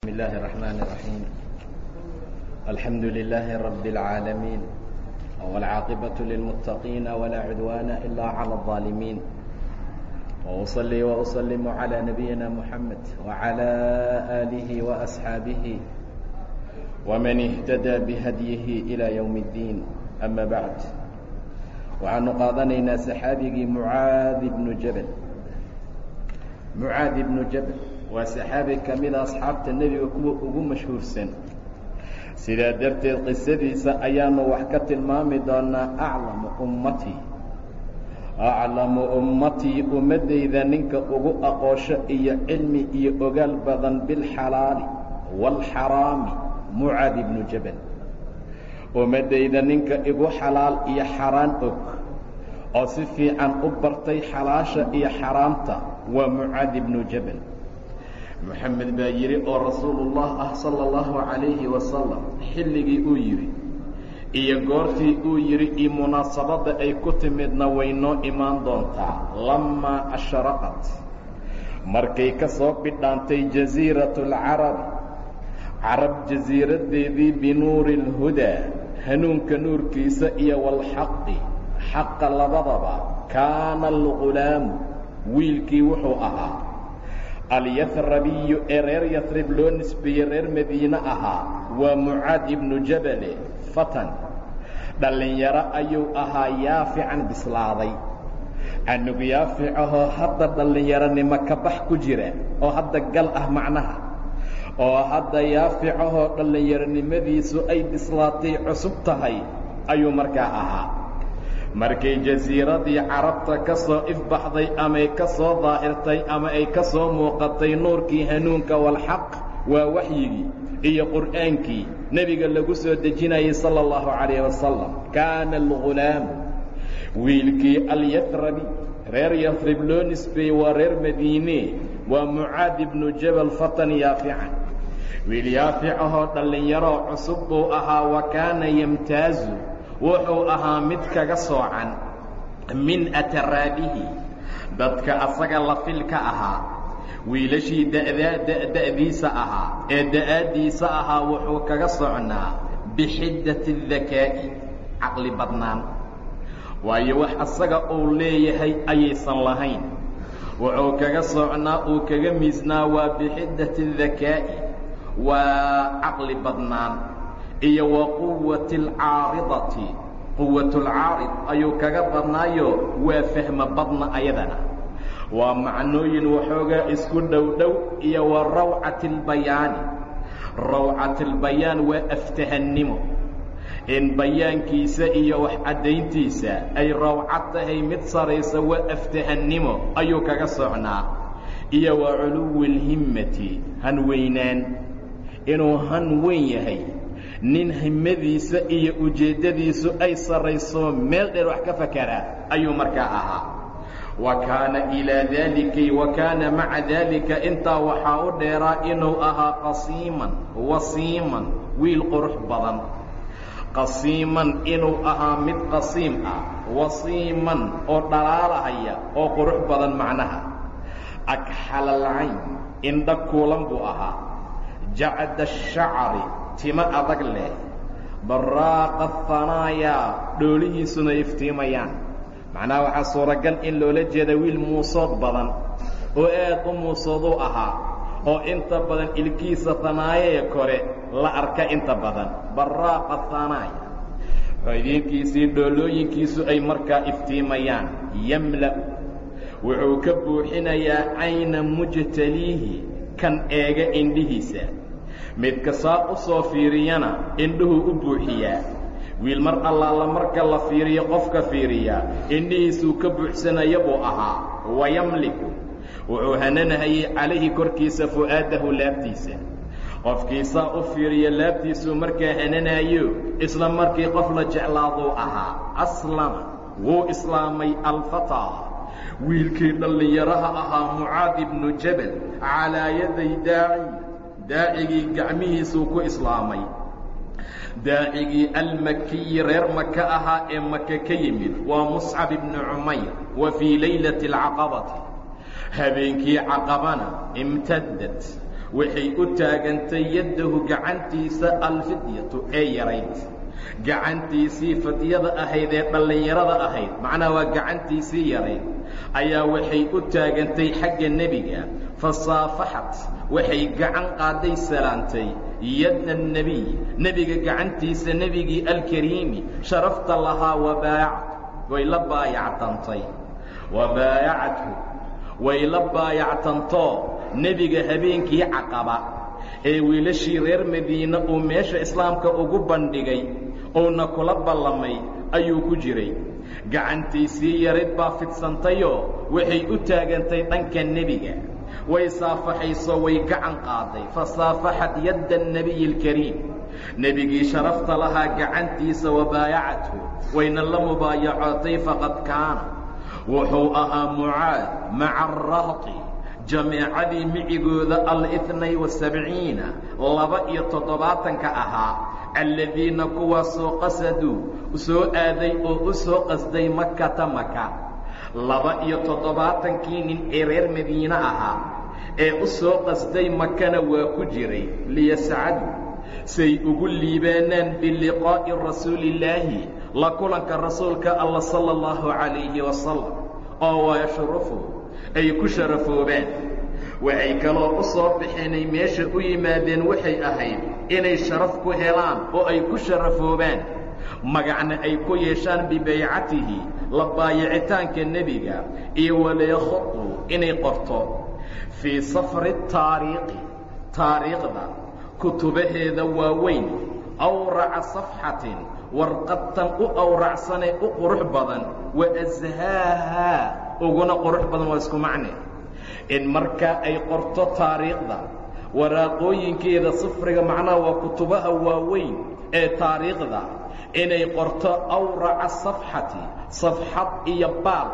بسم الله الرحمن الرحيم الحمد لله رب العالمين والعاقبة للمتقين ولا عدوان إلا على الظالمين وأصلي وأسلم على نبينا محمد وعلى آله وأصحابه ومن اهتدى بهديه إلى يوم الدين أما بعد waxaanu qaadanaynaa saxaabigii mucaadi bnu jabal mucaadi bnu jabal waa saxaabi ka mida asxaabta nebiga kuwa ugu mashhuursan. Sidaa darteed qisadiisa ayaanu wax ka tilmaami doonaa aclamu ummatii aclamu ummatii ummaddayda ninka ugu aqoosho iyo cilmi iyo ogaal badan bilxalaali waalxaraami mucaadi bnu jabal. Ummaddayda ninka igu xalaal iyo xaraan og oo si fiican u bartay xalaasha iyo xaraamta waa mucaadi bnu jabal moxamed baa yidhi oo rasuulullah ah sala allahu calayhi wasalam xilligii uu yidhi iyo goortii uu yidhi iyo munaasabadda ay ku timidna way noo imaan doontaa lamaa ashraqat. Markay ka soo bidhaantay jasiiratu alcarabi carab jasiiraddeedii binuuri اlhudaa hanuunka nuurkiisa iyo waalxaqi xaqa labadaba kaana algulaamu wiilkii wuxuu ahaa alyahrabiyu ee reer yasrib loo nisbeeyey reer madiine ahaa waa mucaad ibnu jabale fatan. Dhallinyaro ayuu ahaa yaafican bislaaday canug yaafic ahoo hadda dhallinyaronimo ka bax ku jira oo hadda gal ah macnaha. Oo hadda yaaficahoo dhallinyaronimadiisu ay bislaatay cusub tahay ayuu markaa ahaa markay jasiiradii carabta ka soo ifbaxday amay ka soo daahirtay ama ay ka soo muuqatay nuurkii hanuunka walxaq waa waxyigii iyo qur'aankii nebiga lagu soo dejinayay sala allahu calayh wasalam kaana algulaamu wiilkii alyahrabi reer yasrib loo nisbeeyey waa reer madiine waa mucaad ibnu jabal fatan yaafican wiil yaafic ahoo dhallinyaroo cusub buu ahaa wa kaana yamtaazu wuxuu ahaa mid kaga soocan min ataraabihi dadka asaga lafilka ahaa wiilashii da'diisa ahaa ee da'aaddiisa ahaa wuxuu kaga socnaa bixiddati اdakaa'i caqli badnaan. Waayo wax asaga uu leeyahay ayaysan lahayn. Wuxuu kaga socnaa uu kaga miisnaa waa bixiddati اdakaa'i waa caqli badnaan iyo wa quwati alcaaridati quwatulcaarid ayuu kaga badnaayo waa fahmo badna ayadana. Waa macnooyin waxoogaa isku dhow dhow iyo wa rawcati albayaani rawcati albayaan waa aftahannimo. In bayaankiisa iyo wax caddayntiisa ay rawcad tahay mid saraysa waa aftahannimo ayuu kaga socnaa. Iyo wa culuwi alhimmati han weynaan inuu han weyn yahay nin himmadiisa iyo ujeeddadiisu ay sarrayso meel dheer wax ka fakaraa ayuu markaa ahaa. Wa kaana ilaa daalikay wa kaana maca daalika intaa waxaa u dheeraa inuu ahaa qasiiman wasiiman wiil qurux badan. Qasiiman inuu ahaa mid qasiim ah wasiiman oo dhalaalahaya oo qurux badan macnaha. Agxalalcayn indha kuulan buu ahaa. Jacda ashacari timo adag leh. Baraaqa hanaayaa dhoolihiisuna iftiimayaan. Macnaha waxaa suuragal in loola jeeda wiil muusood badan oo aad u muusooduu ahaa oo inta badan ilkiisa hanaayee kore la arka inta badan. Baraaqa hanaaya faydiinkiisii dhoolooyinkiisu ay markaa iftiimayaan. Yamla'u wuxuu ka buuxinayaa cayna mujtaliihi kan eega indhihiisa midka saa u soo fiiriyana indhuhuu u buuxiyaa. Wiil mar allaala marka la fiiriyo qofka fiiriyaa. Indhihiisuu ka buuxsanaya buu ahaa. Wayamliku wuxuu hananahayey calayhi korkiisa fu'aadahu laabtiisa. Qofkii saa u fiiriyo laabtiisuu markaa hananaayo isla markii qof la jeclaaduu ahaa. Aslama. Wuu islaamay alfataa. Wiilkii dhallinyaraha ahaa mucaad ibnu jabal calaa yaday daaci daacigii gacmihiisuu ku islaamay. Daacigii almakiyi reer maka ahaa ee maka ka yimid. Waa muscab ibnu cumayr wa fii laylati alcaqabati habeenkii caqabana imtadad waxay u taagantay yaddahu gacantiisa alfidyatu ee yarayd gacantiisii fidyada ahayd ee dhallinyarada ahayd. Macnaha waa gacantiisii yarayd ayaa waxay u taagantay xagga nebiga. Fasaafaxat waxay gacan qaaday salaantay. Yadda nebiy nebiga gacantiisa nebigii alkariimi sharafta lahaa wabaayacat way la baayactantay. Wabaayacathu way la baayactantoo nebiga habeenkii caqaba. Ee wiilashii reer madiine uu meesha islaamka ugu bandhigay uuna kula ballamay ayuu ku jiray. Gacantiisii yarid baa fidsantayoo waxay u taagantay dhanka nebiga. Way saafaxayso way gacan qaaday. Fa saafaxat yadda nebiyi alkariim nebigii sharafta lahaa gacantiisa wabaayacathu wayna la mubaayacootay faqad kaana. Wuxuu ahaa mucaad maca arahti jameecadii micigooda alitnay wasabciina laba iyo toddobaatanka ahaa alladiina kuwaasoo qasaduu soo aaday oo u soo qasday makata maka laba iyo toddobaatankii nin ee reer madiine ahaa ee u soo qasday makana waa ku jiray liyascadu say ugu liibaanaan biliqaa'i rasuulillaahi la kulanka rasuulka alla sala allahu calayhi wasalam oo wayashrufu ay ku sharafoobaan waxay kaloo u soo baxeenay meesha u yimaadeen waxay ahayd inay sharaf ku helaan oo ay ku sharafoobaan magacna ay ku yeeshaan bibaycatihi la baayicitaanka nebiga iyo walayakhuduu inay qorto. Fii safri taariikhi taariikhda kutubaheeda waaweyn awraca safxatin warqadtan u awracsanee u qurux badan wa ashaahaa uguna qurux badan waa isku macne in markaa ay qorto taariikhda waraaqooyinkeeda safriga macnaha waa kutubaha waaweyn ee taariikhda inay qorto awraca safxati safxad iyo baal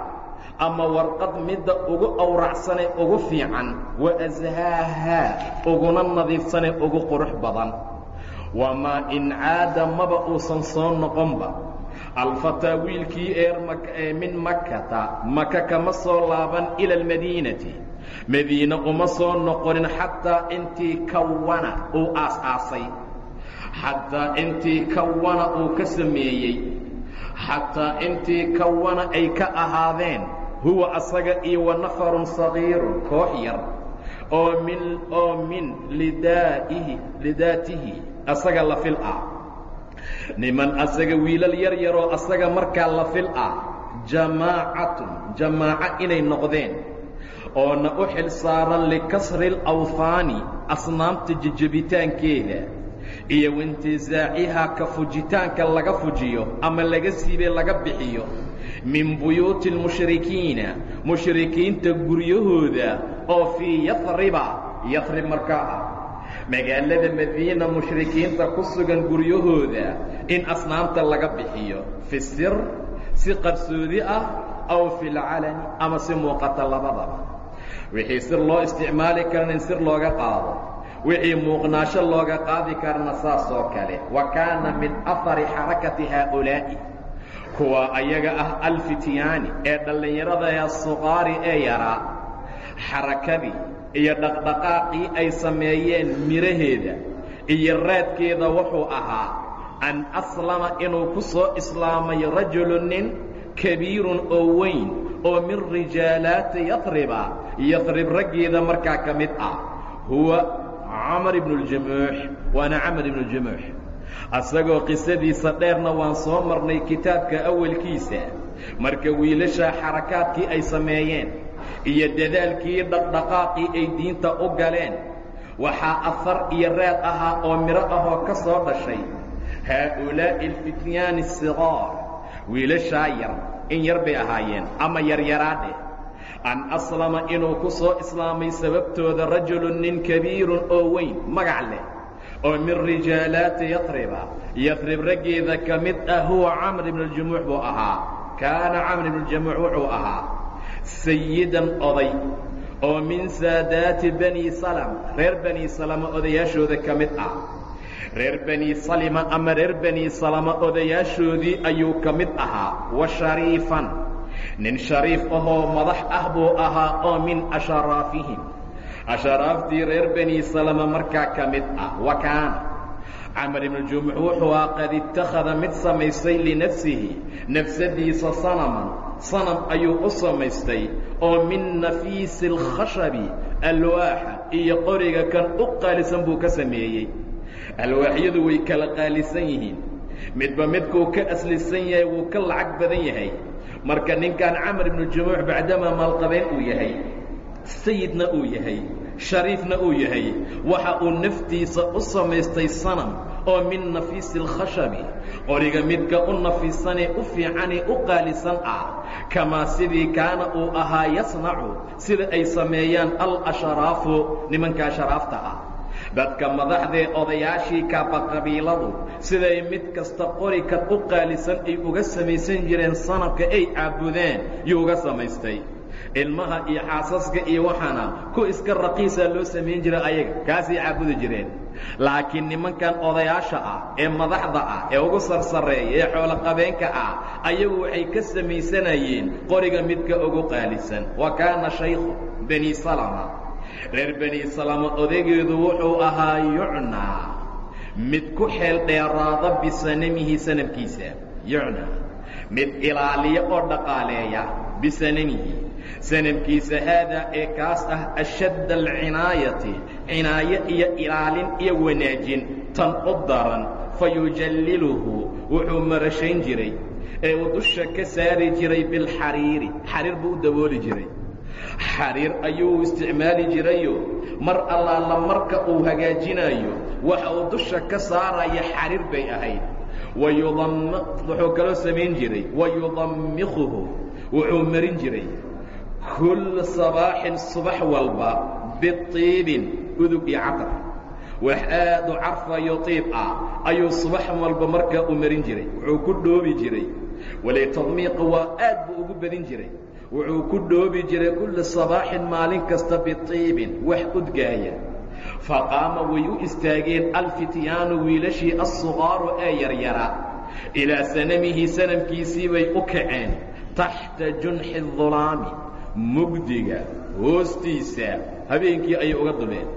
ama warqad midda ugu awracsanee ugu fiican wa ashaahaa uguna nadiifsanee ugu qurux badan. Wamaa in caada maba uusan soo noqonba alfataa wiilkii ee min makkata. Maka kama soo laaban ila almadiinati. Madiine uma soo noqonin xataa intii kawana uu aas-aasay. Xataa intii kawana uu ka sameeyey. Xataa intii kawana ay ka ahaadeen huwa asaga iyo wa nafarun sagiirun koox yar. Oo min oo min lidaa'ihi lidaatihi asaga la fil ah niman asaga wiilal yar yaroo asaga markaa la fil ah jamaacatun jamaaco inay noqdeen. Oona u xil saaran likasri alawhaani asnaamta jejebitaankeeda iyo waintizaacihaa ka fujitaanka laga fujiyo ama laga siibee laga bixiyo. Min buyuuti almushrikiina mushrikiinta guryahooda oo fii yafriba yafrib markaa ah magaalada madiina mushrikiinta ku sugan guryahooda in asnaamta laga bixiyo. Fi sir si qarsoodi ah aw fi lcalani ama si muuqata labadaba. Wixii sir loo isticmaali karana in sir looga qaado. Wixii muuqnaasho looga qaadi karana saas oo kale. Wa kaana min afari xarakati haaulaa'i. Kuwa ayaga ah alfityaani ee dhallinyarada suqaari ee yaraa. Xarakadii iyo dhaqdhaqaaqii ay sameeyeen miraheeda iyo raadkeeda wuxuu ahaa an aslama inuu ku soo islaamay rajulu nin kabiirun oo weyn oo min rijaalaati yatriba yatrib raggeeda markaa ka mid ah huwa camar ibnu اljamuux waana camar ibnu jamuux asagoo qisadiisa dheerna waan soo marnay kitaabka awalkiisa. Marka wiilasha xarakaadkii ay sameeyeen iyo dadaalkii dhaqdhaqaaqii ay diinta u galeen. Waxaa afar iyo raad ahaa oo midho ahoo ka soo dhashay. Haa'ulaa'i alfityaani asigaar wiilashaa yar in yar bay ahaayeen ama yaryaraadhe an aslama inuu ku soo islaamay sababtooda rajulun nin kabiirun oo weyn magac leh oo min rijaalaati yatriba yatrib raggeeda ka mid ah huwa camr ibnu اljumuux buu ahaa. Kaana camr ibnu jamuux wuxuu ahaa sayidan oday oo min saadaati bani salam reer bani salama odayaashooda ka mid ah. Reer bani salima ama reer bani salama odayaashoodii ayuu ka mid ahaa wa shariifan. Nin shariif ahoo madax ah buu ahaa oo min asharaafihim asharaaftii reer bani salama markaa ka mid ah wa kaana camar ibnu jumuux wuxuu ah qad ittakhada mid samaystay linafsihi. Nafsadiisa sanaman sanam ayuu u samaystay. Oo min nafiisi alkhashabi alwaaxa iyo qoriga kan u qaalisan buu ka sameeyey. Alwaaxyadu way kala qaalisan yihiin. Midba midkuu ka aslisan yahay wuu ka lacag badan yahay. Marka ninkan camar ibnu jumuux bacdamaa maalqabeen uu yahay sayidna uu yahay shariifna uu yahay waxa uu naftiisa u samaystay sanam oo min nafiisi alkhashabi qoriga midka u nafiisanee u fiicanee u qaalisan ah kamaa sidii kaana uu ahaa yasnacu sida ay sameeyaan al-ashraafu nimanka ashraafta ah. Dadka madaxdee odayaashii kaaba qabiiladu siday mid kasta qori kan u qaalisan ay uga samaysan jireen sanabka ay caabudeen yuu uga samaystay ilmaha iyo xaasaska iyo waxaana ku iska raqiisaa loo samayn jira ayaga. Kaasay caabudi jireen. Laakiin nimankan odayaasha ah ee madaxda ah ee ugu sarsareeya ee xooloqabeenka ah ayagu waxay ka samaysanayeen qoriga midka ugu qaalisan. Wa kaana shaykhu bani salama. Reer bani salama odageedu wuxuu ahaa yucnaa mid ku xeel dheeraada bisanamihi sanamkiisa. Yucnaa mid ilaaliya oo dhaqaaleeya bisanamihi sanamkiisa haadaa ee kaas ah ashadda alcinaayati cinaayo iyo ilaalin iyo wanaajin tan u daran fa yujalliluhu wuxuu marashayn jiray ee uu dusha ka saari jiray bilxariiri xariir buu u dabooli jiray. Xariir ayuu isticmaali jirayo mar allaala marka uu hagaajinayo waxa uu dusha ka saaraya xariir bay ahayd. Wuxuu kaloo samayn jiray wayudammiquhu wuxuu marin jiray kulla sabaaxin subax walba biiibin udug iyo catar wax aad u carfayo iib ah ayuu subax walba markaa u marin jiray wuxuu ku dhoobi jiray wali tadmiiqa waa aad buu ugu badin jiray wuxuu ku dhoobi jiray kulla sabaaxin maalin kasta biiibin wax udgaaya faqaama way u istaageen alfityaanu wiilashii assugaaru ee yaryara ilaa sanamihi sanamkiisii bay u kaceen taxta junxi dulaami mugdiga hoostiisa habeenkii ayay uga dumeen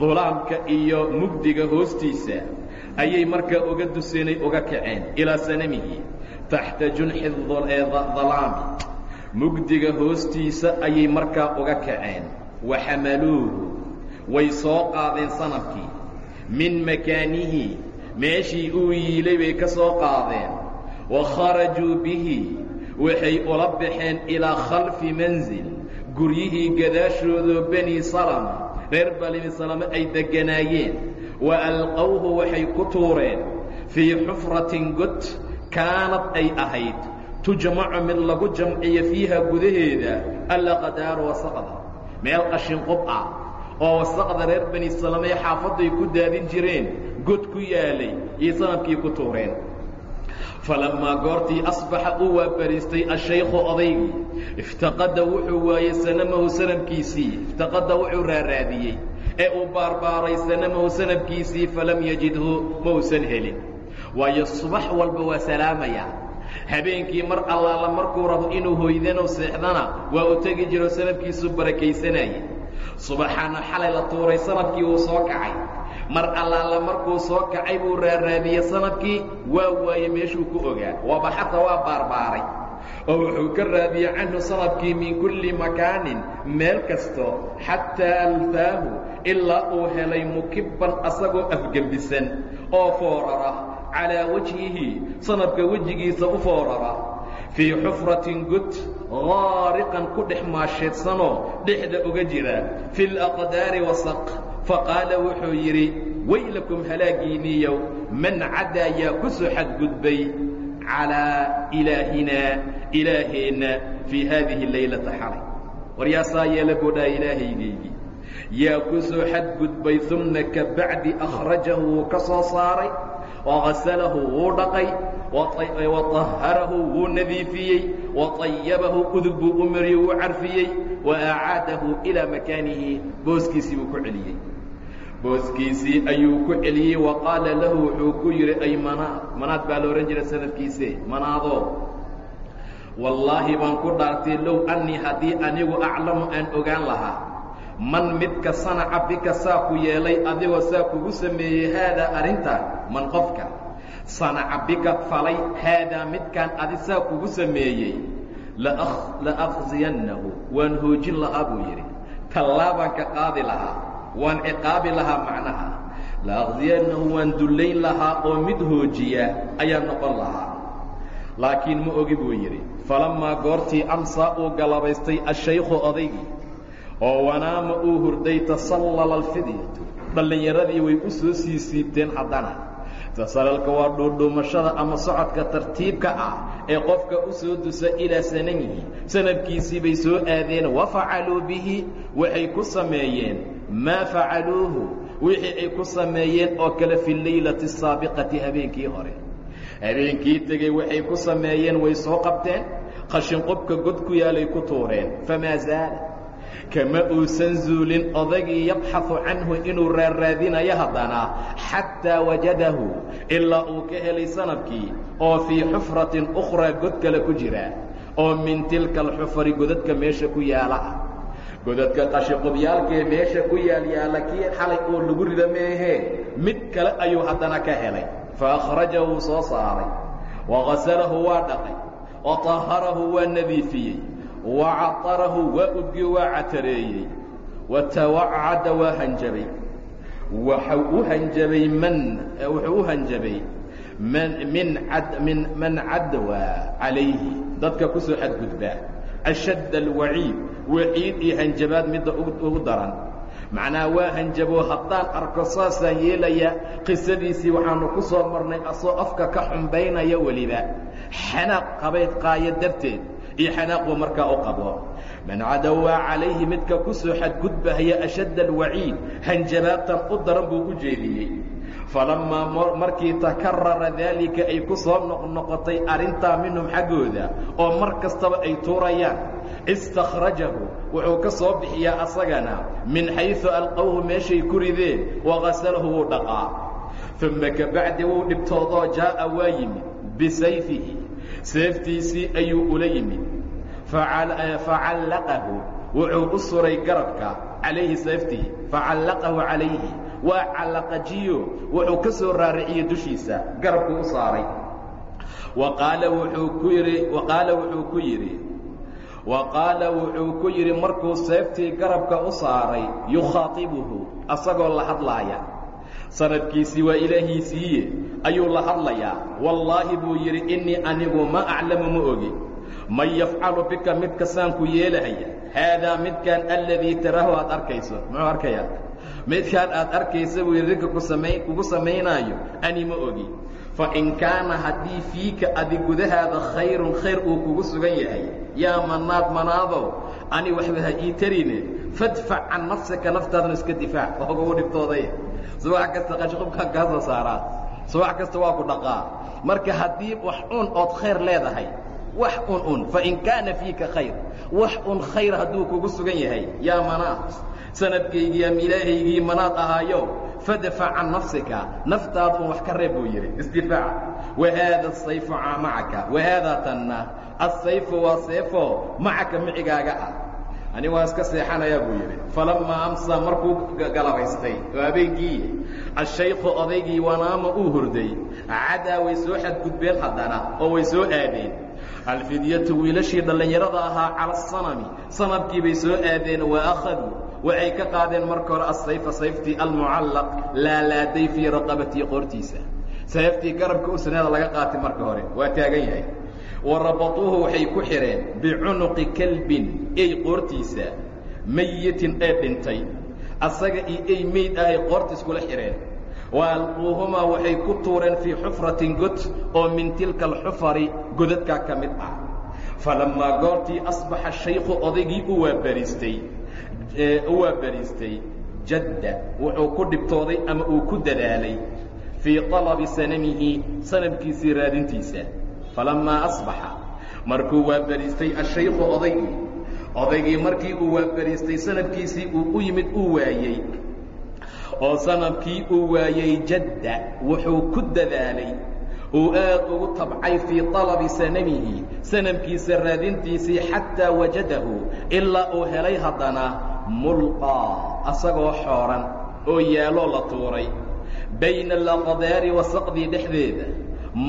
dulaamka iyo mugdiga hoostiisa ayay markaa uga duseenay uga kaceen ilaa sanamihi taxta junxi dalaami mugdiga hoostiisa ayay markaa uga kaceen. Waxamaluuhu way soo qaadeen sanabkii min makaanihi meeshii uu yiilay bay ka soo qaadeen. Wa kharajuu bihi waxay ula baxeen ilaa khalfi mansil guryihii gadaashoodoo bani salama reer bani salama ay degganaayeen wa alqowhu waxay ku tuureen fii xufratin god kaanad ay ahayd. Tujmacu mid lagu jamciyo fiiha gudaheeda allaqadaaru wasaqda. Meel qashin qub ah oo wasaqda reer bani salamay xaafadday ku daadin jireen god ku yaalay iyo sanabkii ku tuureen falammaa goortii asbaxa uu waabariistay ashaykhu odaygii iftaqada wuxuu waayey sanamahu sanamkiisii iftaqada wuxuu raaraadiyey ee uu baarbaaray sanamahu sanamkiisii falam yajidhu mausan helin waayo subax walba waa salaamaya habeenkii mar allaala markuu rabo inuu hoydano seexdana waa u tegi jiro sanabkiisuu barakaysanaya subaxaana xalay la tuuray sanabkii wuu soo kacay mar allaala markuu soo kacay buu raaraadiyey sanabkii waa waaye meeshuu ku ogaa. Wabaxata waa baarbaaray. Oo wuxuu ka raadiyey canhu sanabkii min kulli makaanin meel kasto xataa alfaahu ilaa uu helay mukibban asagoo afgembisan oo foorara calaa wajhihi sanabka wejigiisa u foorara. Fii xufratin god gaariqan ku dhex maasheedsanoo dhexda uga jira fi laqdaari wasaq faqaala wuxuu yidhi waylakum halaagiiniyow man cadaa yaa ku soo xadgudbay calaa ilaahinaa ilaaheenna fii haadihi laylata xalay. War yaasaa yeela boodhaa ilaahaygaygii yaa ku soo xadgudbay umna ka bacdi akhrajahu wuu ka soo saaray وغسله wuu dhaqay وطaharahu wuu nadiifiyey وطayabahu udug buu u mariyey wuu carfiyey وأcaadahu إilىa makaanihi booskiisii buu ku celiyey booskiisii ayuu ku celiyey وaqaala lahu wuxuu ku yidhi ay manaad manaad baa la odhan jira sanadkiise manaadoo wallaahi baan ku dhaartay low annii haddii anigu aclamu aan ogaan lahaa man midka sanaca bika saa ku yeelay adigoo saa kugu sameeyey haadaa arrintaa man qofka sanaca bika falay haadaa midkaan adi saa kugu sameeyey la akhziyannahu waan hoojin lahaa buu yidhi. Tallaabaan ka qaadi lahaa waan ciqaabi lahaa macnaha. La akhziyannahu waan dullayn lahaa oo mid hoojiya ayaa noqon lahaa. Laakiin ma ogi buu yidhi falammaa goortii amsaa uu galabaystay ashaykhu odaygii oo wanaama uu hurday tasallala alfidyatu dhallinyaradii way u soo sii siibteen haddana. Tasalalka waa dhuudhuumashada ama socodka tartiibka ah ee qofka u soo dusa ilaa sanamihi sanadkiisii bay soo aadeen wa facaluu bihi? Waxay ku sameeyeen maa facaluuhu wixii ay ku sameeyeen oo kale fi laylati asaabiqati habeenkii hore. Habeenkii tegey waxay ku sameeyeen way soo qabteen? Qashinqubka god ku yaalay ku tuureen. Famaa zaala kama uusan zuulin odagii yabxahu canhu inuu raarraadinayo haddana xataa wajadahu ilaa uu ka helay sannadkii oo fii xufratin ukhraa god kale ku jira oo min tilka alxufari godadka meesha ku yaalaha godadka qashiqudyaalkee meesha ku yaal yaalyaala kii xalay oo lagu rida meehee mid kale ayuu haddana ka helay faakhraja wuu soo saaray wagasalahu waa dhaqay wa taharahu waa nadiifiyey wacaqarahu waa udgiyo waa catareeyey watawacada waa hanjabay waxau u hanjabay man wuxuu u hanjabay man cadwa calayhi dadka ku soo xadgudba ashadd alwaciid waciid iyo hanjabaad midda ugu daran macnaha waa hanjabo haddaan arko saasaan yeelaya qisadiisii waxaanu ku soo marnay asoo afka ka xumbaynaya weliba xanaaq qabayd qaaya darteed iyo xanaaquu markaa u qabo. Man cadawaa calayhi midka ku soo xadgudbahaya ashadda alwaciid hanjabaadtan u daran buu u jeediyey. Falammaa markii takarara daalika ay ku soo noqnoqotay arrintaa minhum xaggooda oo mar kastaba ay tuurayaan istakhrajahu wuxuu ka soo bixiyaa asagana min xayثu alqowhu meeshay ku rideen wagasalahu wuu dhaqaa. Uma kabacdi wuu dhibtoodoo jaa'a waa yimid bisayfihi seeftiisii ayuu ula yimid facallaqahu. Wuxuu u suray garabka calayhi seeftihi facallaqahu calayhi. Waa callaqajiyo wuxuu ka soo raariciyey dushiisa. Garabkuu u saaray. Qaala wuxuu ku yidhi wa qaala wuxuu ku yidhi markuu seeftii garabka u saaray yukhaatibuhu asagoo la hadlaaya. Sanadkiisii waa ilaahiisiiye ayuu la hadlayaa. Wallaahi buu yidhi innii anigu ma aclamu ma ogi man yafcalu bika midka saanku yeelahaya haadaa midkaan alladii taraahu aad arkayso. Muxuu arkayaa? Midkaan aad arkaysa buu yidhi ninka kugu samaynaayo ani ma ogi. Fain kaana haddii fiika adi gudahaada khayrun khayr uu kugu sugan yahay yaa manaad manaadow ani waxba ha ii tarine fadfac can nafsika naftaadana iska difaac oo kugu dhibtooday subax kasta qashqubkaan kaa soo saaraa subax kasta waa ku dhaqaa. Marka haddii wax un ood khayr leedahay wax un un fain kaana fiika khayr. Wax un khayr hadduu kugu sugan yahay yaa manaad. Sanadkaygii ama ilaahaygii manaad ahaayo fadfac can nafsika naftaada un wax ka reeb buu yidhi isdifaac. Wahaada asayfu macaka wahaadaa tanna. Asayfu waa seefo macaka micigaaga ah. Ani waa iska seexanayaa buu yidhi. Falammaa amsaa markuu galabaystay oo habeenkii ashaykhu odaygii wanaama uu hurday. Cadaa way soo xadgudbeen haddana oo way soo aadeen alfidyatu wiilashii dhallinyarada ahaa cala asanami sannadkii bay soo aadeen wa akhaduu waxay ka qaadeen marka hore asayfa sayftii almucallaq laalaaday fii raqabatii qoortiisa. Sayftii garabka u saneeda laga qaatay marka hore waa taagan yahay. Wa rabatuuhu waxay ku xidheen bicunuqi kalbin ey qoortiisa mayitin ee dhintay. Asaga iyo ey meyd ahay qoorta iskula xidheen wa alquuhumaa waxay ku tuureen fii xufratin god oo min tilka alxufari godadkaa ka mid ah. Falammaa goortii asbaxa shaykhu odaygii u waabariistay u waabariistay jadda wuxuu ku dhibtooday ama uu ku dadaalay fii طalabi sanamihi sanamkiisii raadintiisa. Falammaa asbaxa markuu waabariistay ashaykhu odaygii odaygii markii uu waabariistay sanadkiisii uu u yimid uu waayey oo sannadkii uu waayey jadda wuxuu ku dadaalay uu aad ugu tabcay fii طalabi sanamihi sanamkiisa raadintiisii xataa wajadahu ilaa uu helay haddana mulqaa asagoo xooran oo yaaloo la tuuray. Bayna alaqdaari wasaqdii dhexdeeda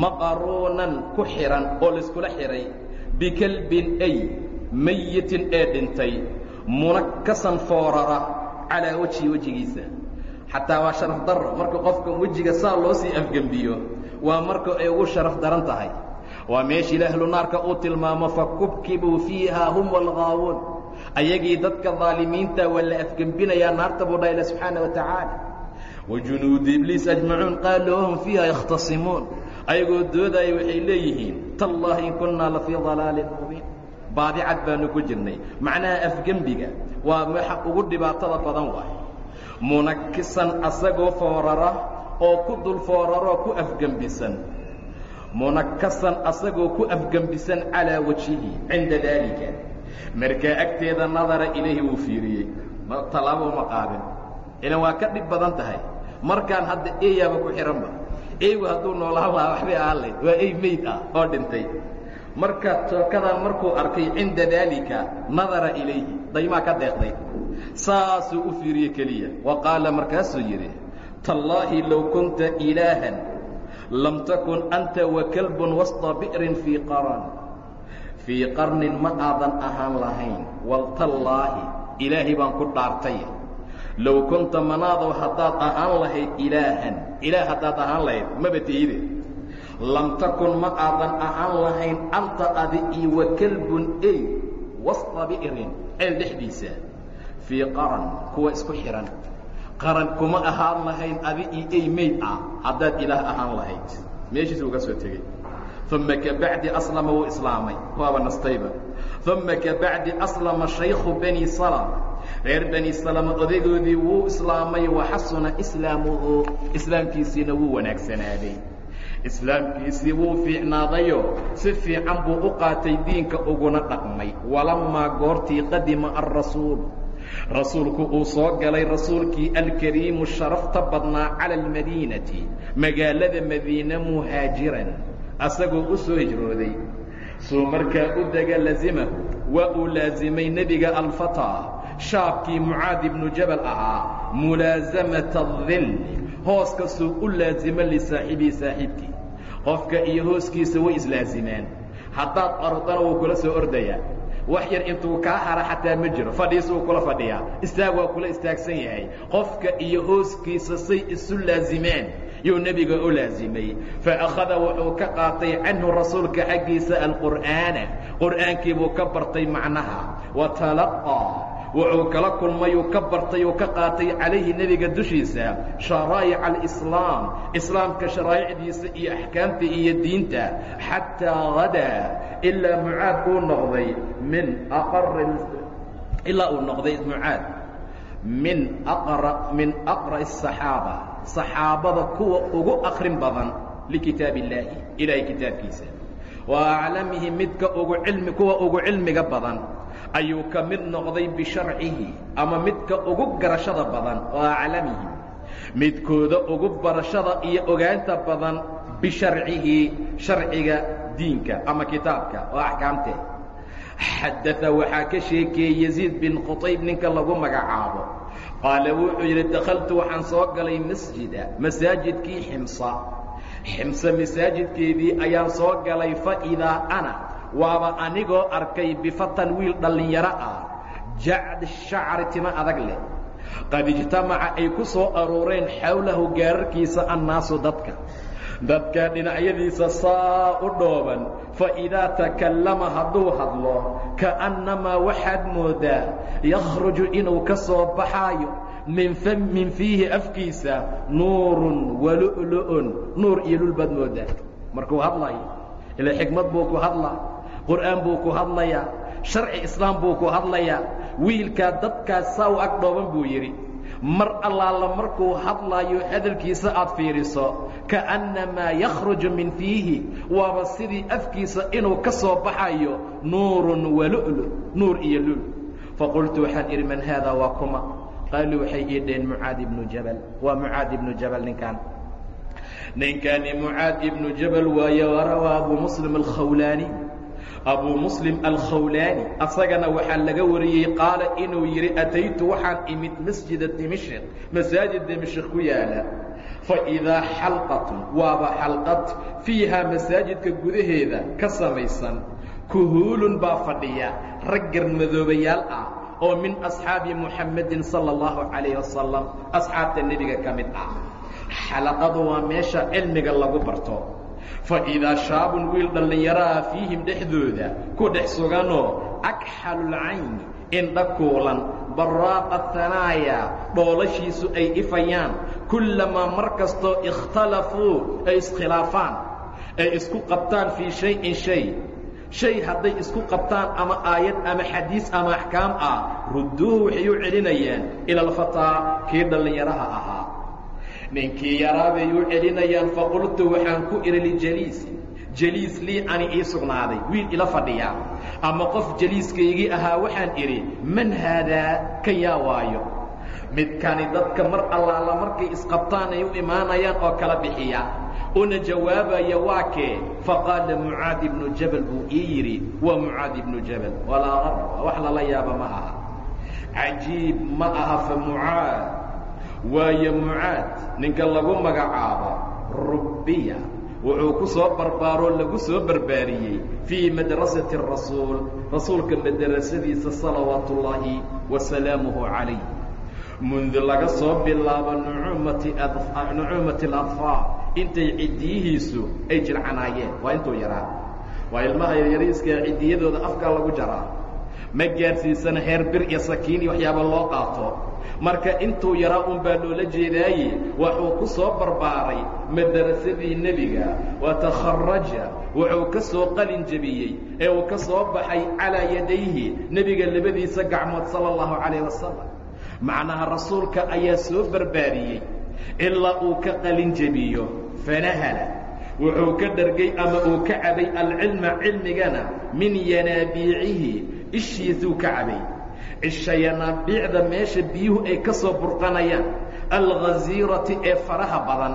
maqaruunan ku xidhan oo layskula xidhay bikalbin ay mayitin ee dhintay munakasan foorara calaa wejhi wejigiisa xataa waa sharaf darro marka qofka wejiga saa loo sii afgembiyo waa marka ay ugu sharaf daran tahay. Waa meeshii ahlu naarka uu tilmaamo fakubkibuu fiiha hum walgaawuun ayagii dadka daalimiinta waa la afgembinayaa naarta buu dhaha ila subxaana wa tacaala wajunuudu ibliis ajmacuun qaaluu wahum fiiha yakhtasimuun ayagoo doodaya waxay leeyihiin tallaahi in kunnaa la fii dalaalin mubiin. Baadicad baanu ku jirnay. Macnaha afgembiga waa waxa ugu dhibaatada badan waay munakisan asagoo foorara oo ku dul fooraroo ku afgembisan munakasan asagoo ku afgembisan calaa wajihi cinda daalika. Markaa agteeda nadara ilayhi wuu fiiriyey. Tallaabo uma qaadin ilan waa ka dhib badan tahay. Markaan hadda eeyaaba ku xidhanba eygu hadduu noolaan lahaa waxbay layd waa ey meyd ah oo dhintay. Marka tookadan markuu arkay cinda daalika nadara ilayhi daymaa ka deeqday saasuu u fiiriyey keliya. Wa qaala markaasuu yidhi tallaahi low kunta ilaahan lam takun anta wakalbun wasta bi'rin fii qaran fii qarnin ma aadan ahaan lahayn. Waltallaahi ilaahay baan ku dhaartay. Low kunta manaadow haddaad ahaan lahayd ilaahan ilaah haddaad ahaan lahayd maba tihide lam takun ma aadan ahaan lahayn anta adi io wakalbun ey wasta bi'rin ceel dhexdiisa fii qaran kuwa isku xidhan qaran kuma ahaan lahayn adi io ey mayd ah haddaad ilaah ahaan lahayd. Meeshiis uu ka soo tegey. Uma kabacdi aslama wuu islaamay. Waaba nastayba. Uma kabacdi aslama shaykhu bani salama reer bani salama odaygoodii wuu islaamay waxasuna islaamuhu. Islaamkiisiina wuu wanaagsanaaday islaamkiisii wuu fiicnaadayo. Si fiican buu u qaatay diinka uguna dhaqmay. Walamaa goortii qadima alrasuul rasuulku uu soo galay rasuulkii alkariimu sharafta badnaa cala almadiinati magaalada madiine muhaajiran. Asagoo u soo hijrooday. Suu markaa u dega lazimahu waa uu laasimay nebiga alfataa shaabkii mucaad ibnu jabal ahaa mulaasamata adilli hooskasuu u laasimo lisaaxibihi saaxiibkii qofka iyo hooskiisa way islaasimaan haddaad ordana wuu kula soo ordayaa wax yar intuu kaa hara xataa ma jiro. Fadhiisa wuu kula fadhiyaa. Istaag waa kula istaagsan yahay. Qofka iyo hooskiisa say isu laasimeen yuu nebiga u laasimay faakhada wuxuu ka qaatay canhu rasuulka xaggiisa alqur'aana. Qur'aankii buu ka bartay macnaha. Wa talaqaa wuxuu kala kulmayuu ka bartay uu ka qaatay calayhi nebiga dushiisa sharaa'ica alislaam islaamka sharaa'icdiisa iyo axkaamta iyo diinta xataa hadaa ilaa mucaad uu noqday min aqari ilaa uu noqday mucaad min aqra min aqra'i asaxaaba saxaabada kuwa ugu akrin badan likitaab illaahi ilaahay kitaabkiisa wa aclamihi midka ugu cilmi kuwa ugu cilmiga badan ayuu ka mid noqday bisharcihi ama midka ugu garashada badan oo aclamihi midkooda ugu barashada iyo ogaanta badan bisharcihi sharciga diinka ama kitaabka oo axkaamtee xadaa waxaa ka sheekeeyey yaziid bin khutayb ninka lagu magacaabo. Qaala wuxuu yidhi dakhaltu waxaan soo galay masjida masaajidkii ximsa. Ximse masaajidkeedii ayaan soo galay faidaa ana waaba anigoo arkay bifatan wiil dhallinyaro ah jacd shacri tima adag leh. Qad ijtamaca ay ku soo arooreen xawlahu gaararkiisa annaasu dadka. Dadka dhinacyadiisa saa u dhooban faidaa takallama hadduu hadlo ka'annamaa waxaad moodaa yakhruju inuu ka soo baxaayo min fiihi afkiisa nuurun walu'lu'un nuur iyo lul baad moodaa. Markuu hadlayo ila xikmad buu ku hadlaa qur'aan buu ku hadlayaa sharci islaam buu ku hadlayaa wiilkaa dadkaas saa u ag dhooban buu yidhi mar allaala markuu hadlaayo hadalkiisa aad fiiriso ka'annamaa yakhruju min fiihi waaba sidii afkiisa inuu ka soo baxayo nuurun walu'lu nuur iyo lul. Faqultu waxaan idhi man haada waa kuma? Qaaluu waxay ii dhaheen mucaad ibnu jabal. Waa mucaad ibnu jabal ninkan ninkani mucaad ibnu jabal waaye warawaa abu muslim alkhawlaani abuu muslim alkhawlaani asagana waxaa laga wariyey qaala inuu yidhi ataytu waxaan imid masjida dimishq masaajid dimishq ku yaalla. Faidaa xalqatun waaba xalqad fiihaa masaajidka gudaheeda ka samaysan. Kuhuulun baa fadhiya rag garmadoobayaal ah oo min asxaabi muxamadin sala allahu calayh wasalam asxaabta nebiga ka mid ah. Xalaqadu waa meesha cilmiga lagu barto faidaa shaabun wiil dhallinyaraha fiihim dhexdooda ku dhex suganoo akxalulcayni indha kuulan baraaqa hanaaya dhoolashiisu ay ifayaan kullamaa mar kastoo ikhtalafuu ay iskhilaafaan ay isku qabtaan fii shayin shay shay hadday isku qabtaan ama aayad ama xadiis ama axkaam ah rudduuhu waxay u celinayaan ila alfataa kii dhallinyaraha ahaa ninkii yaraa bay u celinayaan faqultu waxaan ku idhi lijaliisin jaliis lii ani ii sugnaaday wiil ila fadhiya. Ama qof jaliiskaygii ahaa waxaan idhi man haadaa kan yaa waayo. Midkani dadka mar allaala markay isqabtaan ay u imaanayaan oo kala bixiya. Una jawaabaya waa kee? Faqaala mucaad ibnu jabal buu ii yidhi waa mucaad ibnu jabal. Walaa raba wax lala yaaba ma aha. Cajiib ma aha fa mucaad waayo mucaad ninka lagu magacaabo rubbiya. Wuxuu ku soo barbaaroo lagu soo barbaariyey fii madrasati rasuul rasuulka madrasadiisa salawaatu ullaahi wa salaamuhu calayh. Mundu laga soo bilaabo nucuumati aladfaar intay ciddiyihiisu ay jilcanaayeen waa intuu yaraa. Waa ilmaha yaryariiska ciddiyadooda afkaa lagu jaraa ma gaadhsiisana heer bir iyo sakiin iyo waxyaaba loo qaato. Marka intuu yaraa un baa loola jeedaaye waxuu ku soo barbaaray madarasadii nebiga watakharaja wuxuu ka soo qalin jebiyey ee uu ka soo baxay calaa yadayhi nebiga labadiisa gacmood sala allahu calayh wasalam macnaha rasuulka ayaa soo barbaariyey ilaa uu ka qalin jebiyo fanahala. Wuxuu ka dhargay ama uu ka cabay alcilma cilmigana min yanaabiicihi ishiisuu ka cabay. Cisha yanaabiicda meesha biyuhu ay ka soo burqanayaan. Alghasiirati ee faraha badan.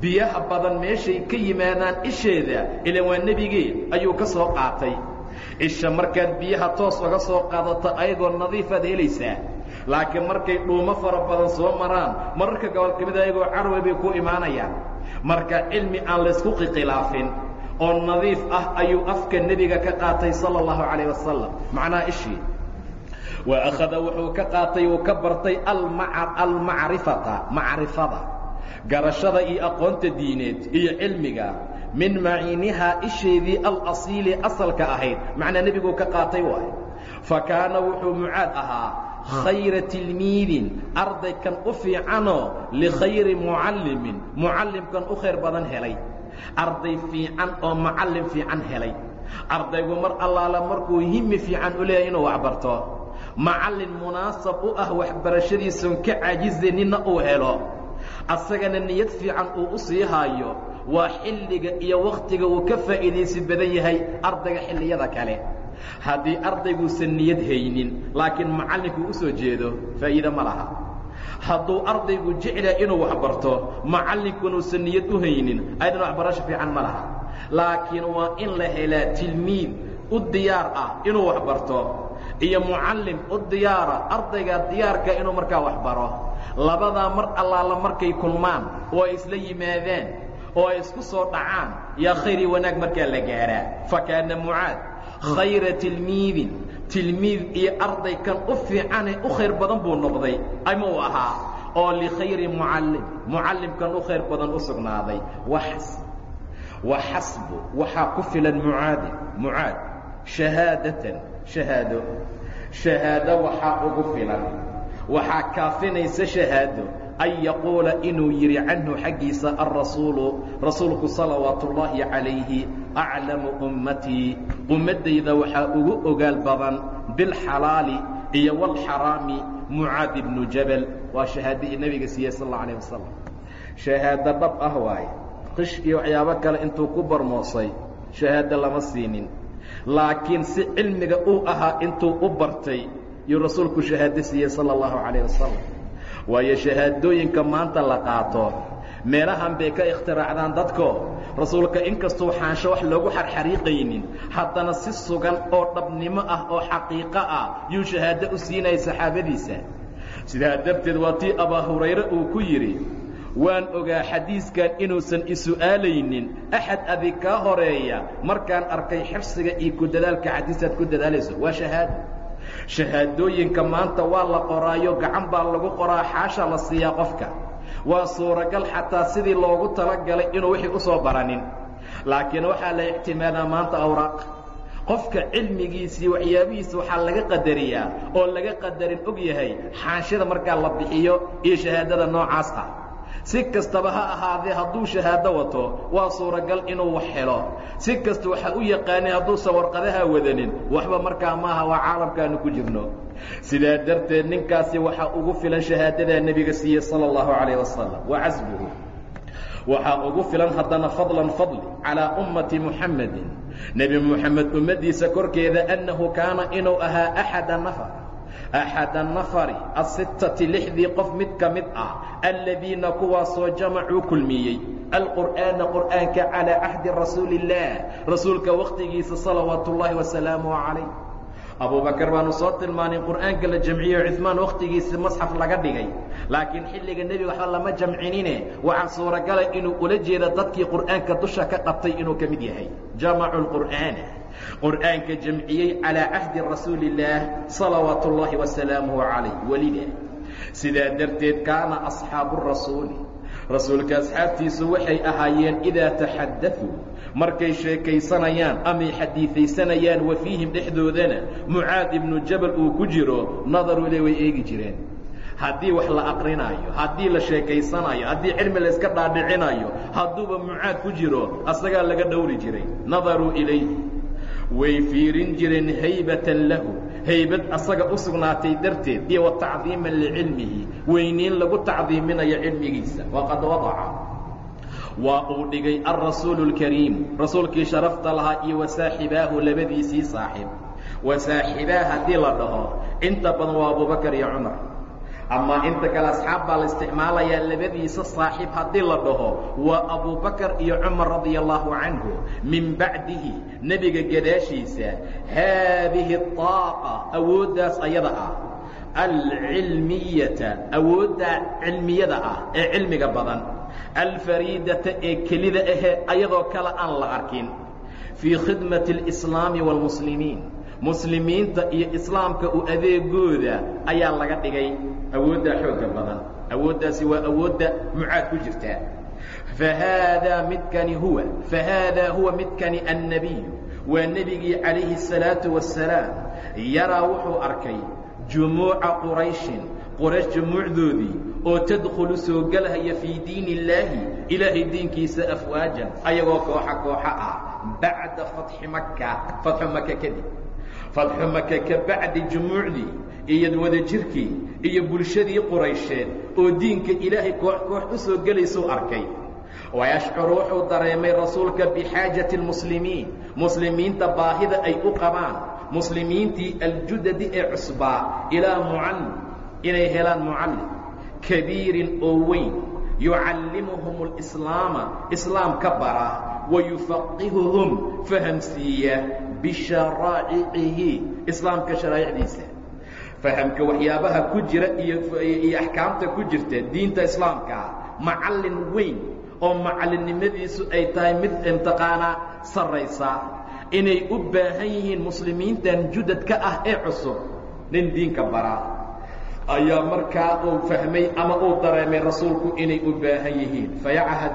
Biyaha badan meeshay ka yimaadaan isheeda ilan waa nebigee ayuu ka soo qaatay. Isha markaad biyaha toos uga soo qaadato ayagoo nadiifaad helaysaa. Laakiin markay dhuumo fara badan soo maraan mararka gobol ka mid ayagoo carwe bay ku imaanayaan. Marka cilmi aan laysku qiqilaafin oo nadiif ah ayuu afka nebiga ka qaatay sala allahu calayh wasalam macnaha ishii. Wa akhada wuxuu ka qaatay uu ka bartay almacrifata macrifada. Garashada iyo aqoonta diineed iyo cilmiga min maciinihaa isheedii alasiili asalka ahayd. Macnaa nebiguu ka qaatay waay. Fa kaana wuxuu mucaad ahaa khayra tilmiidin ardaykan u fiicanoo likhayri mucallimin. Mucallimkan u khayr badan helay arday fiican oo macallin fiican helay. Ardaygu mar allaala markuu himi fiican u leeyahay inuu waxbarto. Macallin munaasab u ah waxbarashadiisun ka caajizaynina uu helo. Asagana niyad fiican uu u sii haayo. Waa xilliga iyo wakhtiga uu ka faa'iidaysi badan yahay ardayga xilliyada kale. Haddii ardayguusan niyad haynin laakiin macallinkuu u soo jeedo faa'iide ma laha hadduu ardaygu jeclaya inuu waxbarto macallinkunuusan niyad u haynin aydan waxbarasho fiican ma laha. Laakiin waa in la helaa tilmiid u diyaar ah inuu waxbarto iyo mucallim u diyaara ardaygaa diyaarka inuu markaa waxbaro labadaa mar allaala markay kulmaan oo ay isla yimaadaan oo ay isku soo dhacaan yaa khayr iyo wanaag markaa la gaaraa. Fa kaana mucaad khayra tilmiidin tilmiid iyo arday kan u fiicane u khayr badan buu noqday. Ama uu ahaa? Oo likhayri mucallim mucallimkan u khayr badan u sugnaaday. Wa xasbu. Waxaa ku filan mucaadin mucaad. Shahaadatan. Shahaado. Shahaado waxaa ugu filan. Waxaa kaafinaysa shahaado an yaquula inuu yidhi canhu xaggiisa alrasuulu rasuulku salawaatu ullaahi calayhi aclamu ummatii ummaddayda waxaa ugu ogaal badan bilxalaali iyo walxaraami mucaad ibnu jabal. Waa shahaadadii nebiga siiyey sal alla alayh wasalam shahaado dhab ah waaye. Qish iyo waxyaabo kale intuu ku barmoosay shahaado lama siinin. Laakiin si cilmiga uu ahaa intuu u bartay yuu rasuulku shahaado siiyey sala allahu calayh wasalam waayo shahaadooyinka maanta la qaato. Meelahan bay ka ikhtiraacdaan dadko. Rasuulka inkastuu xaansho wax loogu xarxariiqaynin haddana si sugan oo dhabnimo ah oo xaqiiqo ah yuu shahaado u siinaya saxaabadiisa. Sidaa darteed waa tii abaa hurayre uu ku yidhi waan ogaa xadiiskan inuusan isu'aalaynin axad adig kaa horreeya markaan arkay xifsiga iyo ku dadaalka xadiisaad ku dadaalayso. Waa shahaado shahaadooyinka maanta waa la qoraayo gacan baa lagu qoraa xaasha la siiyaa qofka. Waa suuragal xataa sidii loogu talagalay inuu wixii u soo baranin. Laakiin waxaa la ictimaadaa maanta awraaq. Qofka cilmigiisii waxyaabihiisa waxaa laga qadariyaa oo laga qadarin og yahay xaanshida markaa la bixiyo iyo shahaadada noocaas ah si kastaba ha ahaadee hadduu shahaado wato waa suuragal inuu wax helo. Si kasta waxaa u yaqaanay hadduusan warqadaha wadanin waxba markaa maaha waa caalamkaanu ku jirno. Sidaa darteed ninkaasi waxaa ugu filan shahaadadaa nebiga siiye sala allahu calayh wasalam wa casbuhu. Waxaa ugu filan haddana fadlan fadli calaa ummati muxammadin nebi moxamed ummaddiisa korkeeda annahu kaana inuu ahaa axada nafar axada nafari asittati lixdii qof mid ka mid ah aladiina kuwaasoo jamacuu kulmiyey alqur'aana qur'aanka calaa cahdi rasuuli illaah rasuulka wakhtigiisa salawaatu ullaahi wasalaamuh calayh abubakar baanu soo tilmaanay qur'aanka la jamciyo cuثmaan wakhtigiisa masxaf laga dhigay laakiin xilliga nebiga waxba lama jamcinine waxaa suuragala inuu ula jeeda dadkii qur'aanka dusha ka qabtay inuu ka mid yahay jamacu qur'aana qur'aanka jamciyey calىa cahdi rasuuli illaah salawaatu ullaahi wasalaamuh calayh welida sidaa darteed kaana asxaabu rasuuli. Rasuulka asxaabtiisu waxay ahaayeen idaa taxadaثuu markay sheekaysanayaan amay xadiiaysanayaan wa fiihim dhexdoodana mucaad ibnu jabal uu ku jiro nadaruu le way eegi jireen. Haddii wax la aqrinaayo haddii la sheekaysanayo haddii cilmi layska dhaadhicinayo hadduuba mucaad ku jiro asagaa laga dhowri jiray. Nadaruu ilayh way fiirin jireen haybatan lahu. Haybad asaga u sugnaatay darteed iyo wa tacdiiman licilmihi. Weyniin lagu tacdiiminayo cilmigiisa. Waqad wadaca. Waa uu dhigay alrasuulu اlkariim rasuulkii sharafta lahaa iyo wasaaxibaahu labadiisii saaxib. Wasaaxibaa haddii la dhaho inta badan waa abubakar iyo cumar amaa inta kale asxaab baa la isticmaalayaa labadiisa saaxiib haddii la dhaho waa abubakar iyo cumar radia allahu canhu min bacdihi nebiga gadaashiisa haadihi طaaqa awooddaas ayada ah alcilmiyata awooddaa cilmiyada ah ee cilmiga badan alfariidata ee kelida ahee ayadoo kale aan la arkin fii khidmati اlislaami wاlmuslimiin muslimiinta iyo islaamka u adeegooda ayaa laga dhigay awooddaa xoogga badan awooddaasi waa awoodda mucaad ku jirta fahaadaa midkani huwa fahaadaa huwa midkani annabiyu waa nebigii calayhi الsalaaةu wasalaam yaraa wuxuu arkay jumuuca qurayshin qoraysh jumuucdoodii oo tadkhulu soo gelhaya fii diin illaahi ilaahay diinkiisa afwaajan ayagoo kooxa kooxa ah bacda fatxi maka fatxu maka kadib fatxu maka ka bacdi jumuucdii iyo wada jirkii iyo bulshadii quraysheed oo diinka ilaahay koox koox u soo gelaysuu arkay. Wayashcuru wuxuu dareemay rasuulka bixaajati اlmuslimiin muslimiinta baahida ay u qabaan. Muslimiintii aljudadi ee cusbaa ilaa mucallim inay helaan mucallim kabiirin oo weyn. Yucallimuhum اlislaama islaam ka bara wayufaqihuhum fahamsiiya bisharaaicihi islaamka sharaa'icdiisa fahamka waxyaabaha ku jira iyo iyo axkaamta ku jirta diinta islaamkaa macallin weyn oo macallinnimadiisu ay tahay mid imtiqaana sarraysa inay u baahan yihiin muslimiintan judadka ah ee cusub nin diinka bara ayaa markaa uu fahmay ama uu dareemay rasuulku inay u baahan yihiin fayachad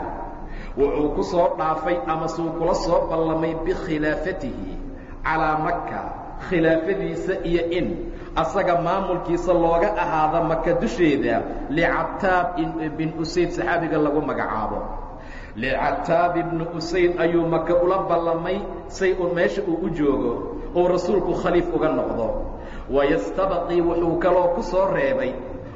wuxuu ku soo dhaafay ama suu kula soo ballamay bikhilaafatihi calaa maka khilaafadiisa iyo in. Asaga maamulkiisa looga ahaada maka dusheeda licataab bin usayd saxaabiga lagu magacaabo. Licataab ibnu usayd ayuu maka ula ballamay say meesha uu u joogo oo rasuulku khaliif uga noqdo. Wayastabaqii wuxuu kaloo ku soo reebay.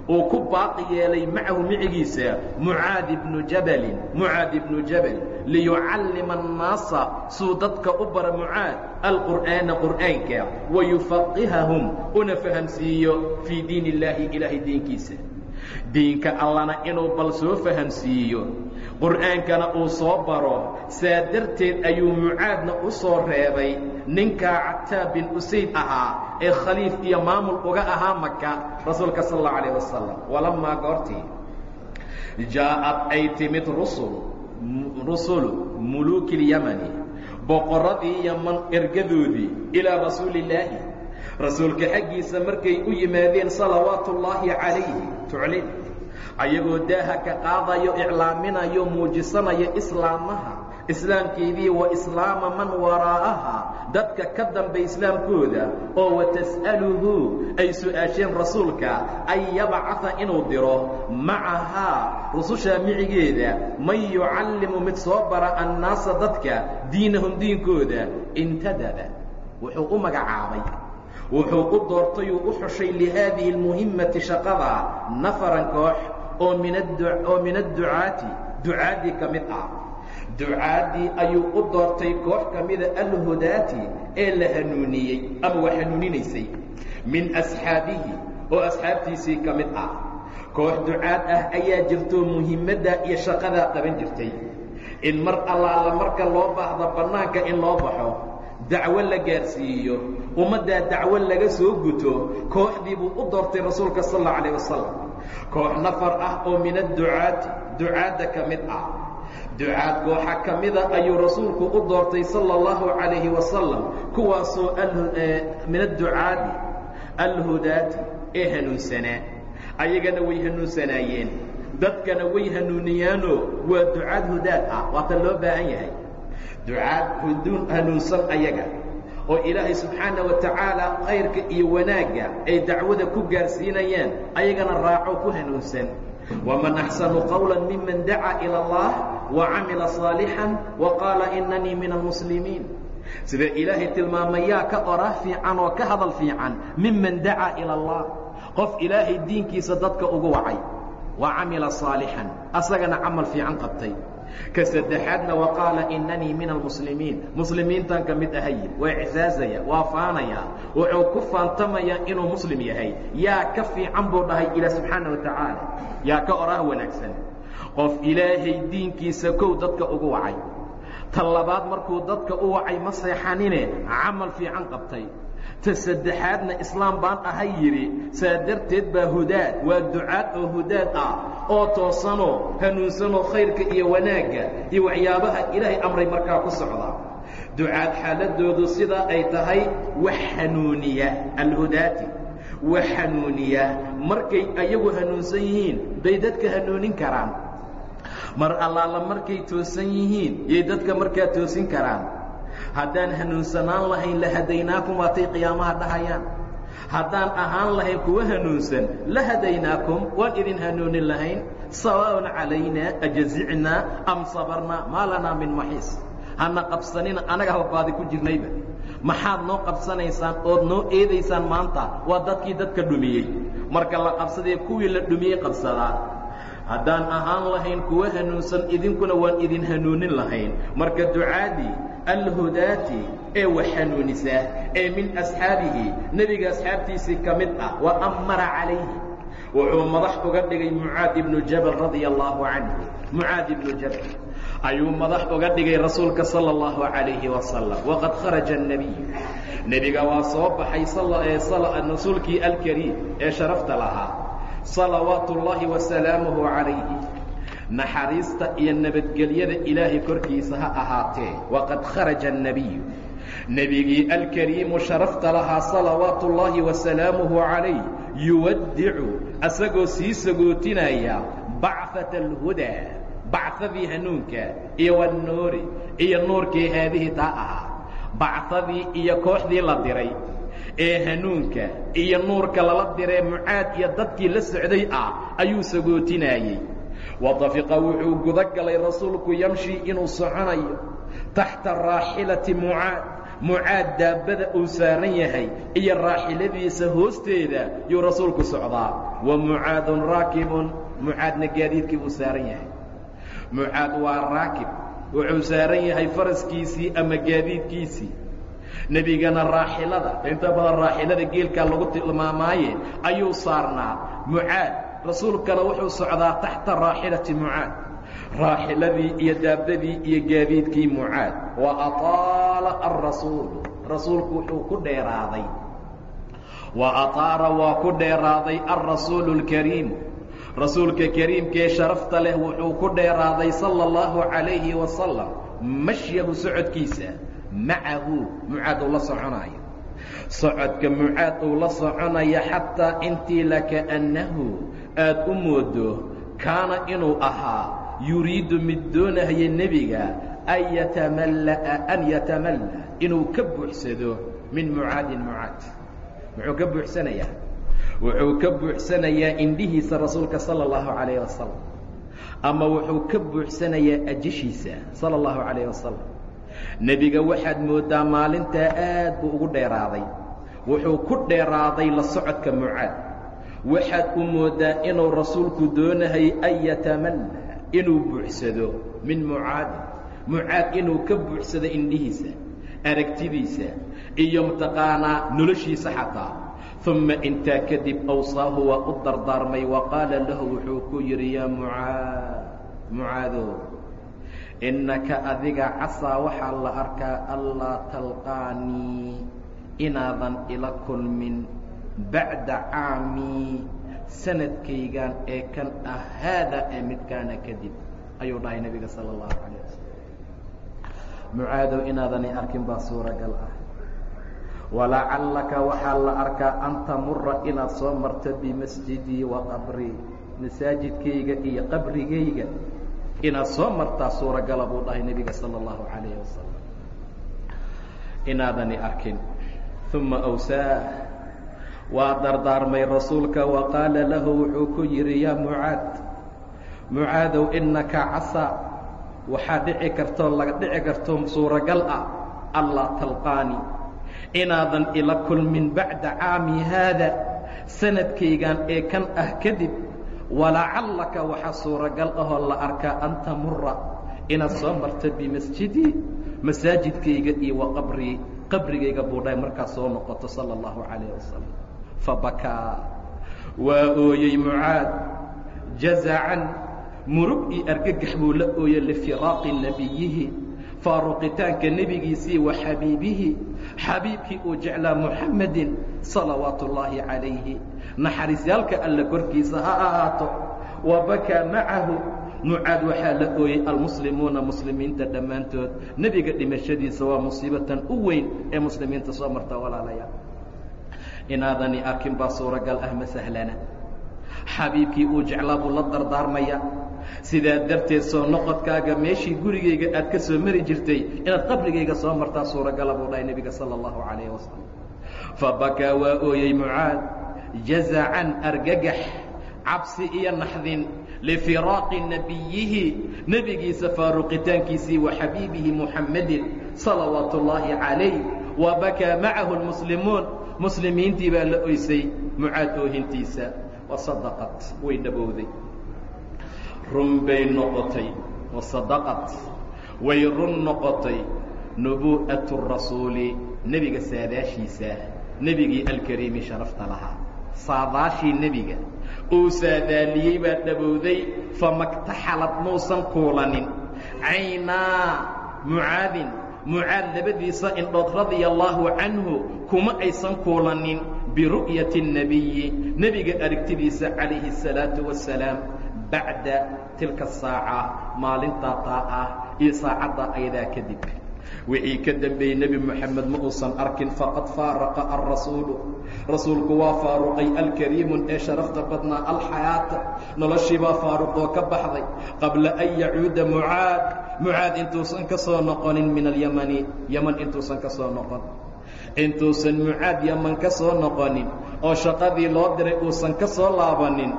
Uu ku baaqi yeelay macahu micigiisa mucaad ibnu jabalin mucaad ibnu jabal liyucallima annaasa suu dadka u bara mucaad alqur'aana qur'aanka wayufaqihahum una fahamsiiyo fii diin illaahi ilaahay diinkiisa. Diinka allana inuu bal soo fahamsiiyo qur'aankana uu soo baro saa darteed ayuu mucaadna u soo reebay. Ninkaa cataab bin usayd ahaa ee khaliif iyo maamul uga ahaa maka rasuulka sal allau alayh wasalam walamaa goortii jaa'ad ay timid rusul rusulu muluuki اlyamani boqorradii yaman ergadoodii ilaa rasuulillaahi rasuulka xaggiisa markay u yimaadeen salawaatu ullaahi calayhi tuclin ayagoo daaha ka qaadayo iclaaminayo muujisanayo islaamaha islaamkeedii wa islaama man waraa'aha dadka ka dambay islaamkooda oo watas'aluhu ay su'aasheen rasuulka an yabcaha inuu diro macahaa rusushaa micigeeda man yucallimu mid soo bara annaasa dadka diinahum diinkooda intadaba wuxuu u magacaabay. Wuxuu u doortayuu u xushay lihaadihi اlmuhimmati shaqada nafaran koox oo oo min adducaati ducaaddii ka mid ah ducaaddii ayuu u doortay koox ka mida alhudaati ee la hanuuniyey ama waa hanuuninaysay min asxaabihi oo asxaabtiisii ka mid ah. Koox ducaad ah ayaa jirtoo muhimmaddaa iyo shaqadaa qaban jirtay. In mar allaala marka loo baahdo bannaanka in loo baxo dacwo la gaarsiiyo ummaddaa dacwo laga soo guto kooxdii buu u doortay rasuulka sal allau alayh wasalam koox nafar ah oo min adducaati ducaadda ka mid ah ducaad kooxa ka mida ayuu rasuulku u doortay sala allahu calayhi wasalam kuwaasoo min adducaadi alhudaati ee hanuunsanaa ayagana way hanuunsanaayeen. Dadkana way hanuuniyaanoo waa ducaad hudaad ah waata loo baahan yahay. Ducaad huduun hanuunsan ayaga oo ilaahay subxaana wa tacaala khayrka iyo wanaagga ay dacwada ku gaarsiinayaan ayagana raaco ku hanuunsan qawla miman dacaa ila allah wa camila صaalixan wa qaala inanii min almuslimiin sida ilaahay tilmaamayaa ka orah fiican oo ka hadal fiican miman dacaa ila allah. Qof ilaahay diinkiisa dadka ugu wacay. Wa camila صaalixan asagana camal fiican qabtay ka saddexaadna wa qaala inanii min almuslimiin. Muslimiintan ka mid ahay waa icsaazaya waa faanaya wuxuu ku faantamayaa inuu muslim yahay. Yaa ka fiican buu dhahay ilaah subxaana wa tacaala. Yaa ka oraah wanaagsan. Qof ilaahay diinkiisa kow dadka ugu wacay. Ta labaad markuu dadka u wacay ma seexanine camal fiican qabtay ta saddexaadna islaam baan ahay yidhi saa darteed baa hudaad waa ducaad oo hudaad ah oo toosanoo hanuunsanoo khayrka iyo wanaagga iyo waxyaabaha ilaahay amray markaa ku socda. Ducaad xaaladoodu sidaa ay tahay wax hanuuniya alhudaati wax hanuuniya markay ayagu hanuunsan yihiin bay dadka hanuunin karaan. Mar allaala markay toosan yihiin yay dadka markaa toosin karaan haddaan hanuunsanaan lahayn la hadaynaakum waatay qiyaamaha dhahayaan. Haddaan ahaan lahayn kuwa hanuunsan la hadaynaakum waan idin hanuunin lahayn. Sawaaءun calaynaa ajazicnaa am sabarnaa maa lanaa min maxiis. Hana qabsanina anaga habaadi ku jirnayba. Maxaad noo qabsanaysaan ood noo eedaysaan maanta waa dadkii dadka dhumiyey. Marka la qabsadee kuwii la dhumiyey qabsadaa haddaan ahaan lahayn kuwa hanuunsan idinkuna waan idin hanuunin lahayn. Marka ducaadii alhudaati ee wax hanuunisaa ee min asxaabihi nebiga asxaabtiisii ka mid ah wa amara calayhi. Wuxuu madax uga dhigay mucaad ibnu jabal radia allaahu canhu. Mucaad ibnu jabal. Ayuu madax uga dhigay rasuulka sala allahu calayhi wasalam waqad kharaja annebiy nebiga waa soo baxay rasuulkii alkariim ee sharafta lahaa salawaatu ullaahi wasalaamuhu calayhi naxariista iyo nabadgelyada ilaahay korkiisa ha ahaatee waqad kharaja annebiyu nebigii alkariimu sharafta lahaa salawaatu ullaahi wasalaamuhu calayh yuwaddicu asagoo sii sagootinaya bacfata alhudaa bacadii hanuunka iyo wannuuri iyo nuurkii haadihii taa ahaa. Bacadii iyo kooxdii la diray ee hanuunka iyo nuurka lala diree mucaad iyo dadkii la socday ah ayuu sagootinayey. Wadafiqa wuxuu guda galay rasuulku yamshi inuu soconayo taxta raaxilati mucaad mucaad daabbada uu saaran yahay iyo raaxiladiisa hoosteeda yuu rasuulku socdaa. Wa mucaadun raakibun mucaadna gaadiidkii uu saaran yahay. Mucaad waa raakib wuxuu saaran yahay faraskiisii ama gaadiidkiisii nebigana raaxilada. Inta badan raaxilada geelkaa lagu tilmaamaaye ayuu saarnaa. Mucaad rasuulkana wuxuu socdaa taxta raaxilati mucaad. Raaxiladii iyo daabadii iyo gaadiidkii mucaad. Wa ataala alrasuulu rasuulku wuxuu ku dheeraaday. Wa ataara waa ku dheeraaday alrasuulu اlkariimu rasuulka kariimkee sharafta leh wuxuu ku dheeraaday sala اllahu calayhi wasalam mashyahu socodkiisa macahu mucaad uu la soconaayo. Socodka mucaad uu la soconaya xataa intii lakaannahu aad u moodo kaana inuu ahaa yuriidu mid doonahaya nebiga an yatamallaa an yatamalla inuu ka buuxsado min mucaadin mucaad. Muxuu ka buuxsanayaa wuxuu ka buuxsanayaa indhihiisa rasuulka sala allahu calayh wasalam ama wuxuu ka buuxsanayaa ajishiisa sala allahu calayh wasalam nebiga waxaad mooddaa maalintaa aad buu ugu dheeraaday. Wuxuu ku dheeraaday la socodka mucaad. Waxaad u mooddaa inuu rasuulku doonahay an yatamalla inuu buuxsado min mucaadin mucaad inuu ka buuxsado indhihiisa aragtidiisa iyo mataqaanaa noloshiisa xataa. Uma intaa kadib awsaahu waa u dardaarmay wa qaala lahu wuxuu ku yidhi yaa mucaad mucaadow innaka adiga casaa waxaa la arkaa allaa talqaanii inaadan ila kulmin bacda caamii sanadkaygan ee kan ah haada ee midkaana kadib ayuu dhahay nebiga sala allahu calayh wasalam mucaadow inaadani arkin baa suuragal ah. Walacallaka waxaa la arkaa an tamura inaad soo marto bimasjidii wa qabrii masaajidkayga iyo qabrigayga inaad soo martaa suuragala buu dhahay nebiga sala allahu calayhi wasalam. Inaadani arkin. Uma awsaah waa dardaarmay rasuulka wa qaala lahu wuxuu ku yidhi yaa mucaad mucaadow innaka casaa waxaa dhici kartoo laga dhici karto suuragal ah. Allaa talqaani. Inaadan ila kulmin bacda caami haada. Sanadkaygan ee kan ah kadib walacallaka waxaa suuragal ahoo la arkaa an tamura inaad soo marto bimasjidii masaajidkayga iyo wa qabrii qabrigayga buu dhahay markaad soo noqoto sala allahu calayh wasalam fabakaa waa ooyey mucaad jazacan murug iyo argagax buu la ooyey lifiraaqi nebiyihi faaruqitaanka nebigiisii wa xabiibihi xabiibkii uu jeclaa muxamedin salawaatu ullaahi calayhi naxariisyaalka alla korkiisa ha ahaato wa bakaa macahu. Mucaad waxaa la ooyey almuslimuuna muslimiinta dhammaantood. Nebiga dhimashadiisa waa musiibatan u weyn ee muslimiinta soo marta walaalayaal inaadani arkin baa suuragal ah ma sahlana. Xabiibkii uu jeclaa buu la dardaarmaya. Sidaa darteed soo noqodkaaga meeshii gurigayga aad ka soo mari jirtay inaad qabrigayga soo martaa suuragala buu dhahay nebiga sala allahu calayhi wasalam fabakaa waa ooyey mucaad jazacan argagax cabsi iyo naxdin lifiraaqi nebiyihi nebigiisa faaruqitaankiisii wa xabiibihi muxammedin salawaatu ullaahi calayh wa bakaa macahu lmuslimuun muslimiintii baa la oysay mucaad oohintiisa wasadaqat way dhabowday run bay noqotay wasadaqat way run noqotay nubu'atu rasuuli nebiga saadaashiisa nebigii alkariimi sharafta lahaa saadaashii nebiga uu saadaaliyey baa dhabowday famaktaxalad muusan kuulanin caynaa mucaadin mucaad labadiisa indhood radia allaahu canhu kuma aysan kuulanin biru'yati الnebiyi nebiga aragtidiisa calayhi الsalaatu wasalaam bacda tilka saaca maalintaa taa ah iyo saacadda ayadaa kadib wixii ka dembeeyey nebi moxamed ma uusan arkin faqad faaraqa alrasuulu rasuulku waa faaruqay alkariimun ee sharafta badnaa alxayaata. Noloshii baa faaruqoo ka baxday qabla an yacuuda mucaad. Mucaad intuusan ka soo noqonin min alyamani. Yaman intuusan ka soo noqon. Intuusan mucaad yaman ka soo noqonin oo shaqadii loo diray uusan ka soo laabanin.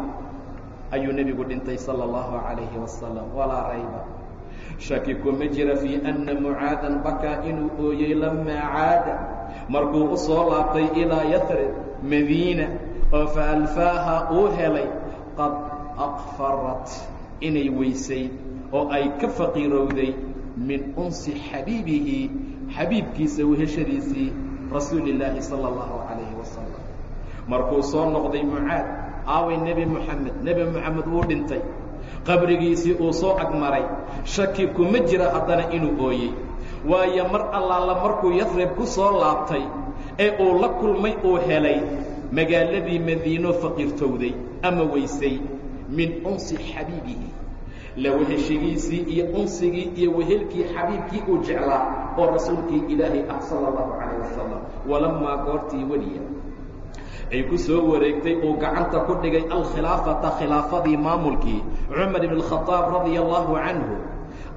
Ayuu nebigu dhintay sala allahu calayhi wasalam walaa rayba shaki kuma jira fii anna mucaadan bakaa inuu ooyey lamaa caada. Markuu u soo laabtay ilaa yathrib madiina oo fa alfaaha uu helay qad aqfarat inay weysay oo ay ka faqiirowday min unsi xabiibihi xabiibkiisa weheshadiisii rasuuli illaahi sala allahu calayhi wasalam markuu soo noqday mucaad aaway nebi moxamed nebi moxamed wuu dhintay qabrigiisii uu soo agmaray shaki kuma jira haddana inuu ooyey. Waayo mar allaala markuu yasrib ku soo laabtay ee uu la kulmay uu helay magaaladii madiino faqiirtowday ama weysay min unsi xabiibihi. La weheshigiisii iyo unsigii iyo wehelkii xabiibkii uu jeclaa oo rasuulkii ilaahay ah sala allahu calayh wasalam walammaa goortii weliya ay ku soo wareegtay uu gacanta ku dhigay alkhilaafata khilaafadii maamulkii cumar ibn khadaab radia allahu canhu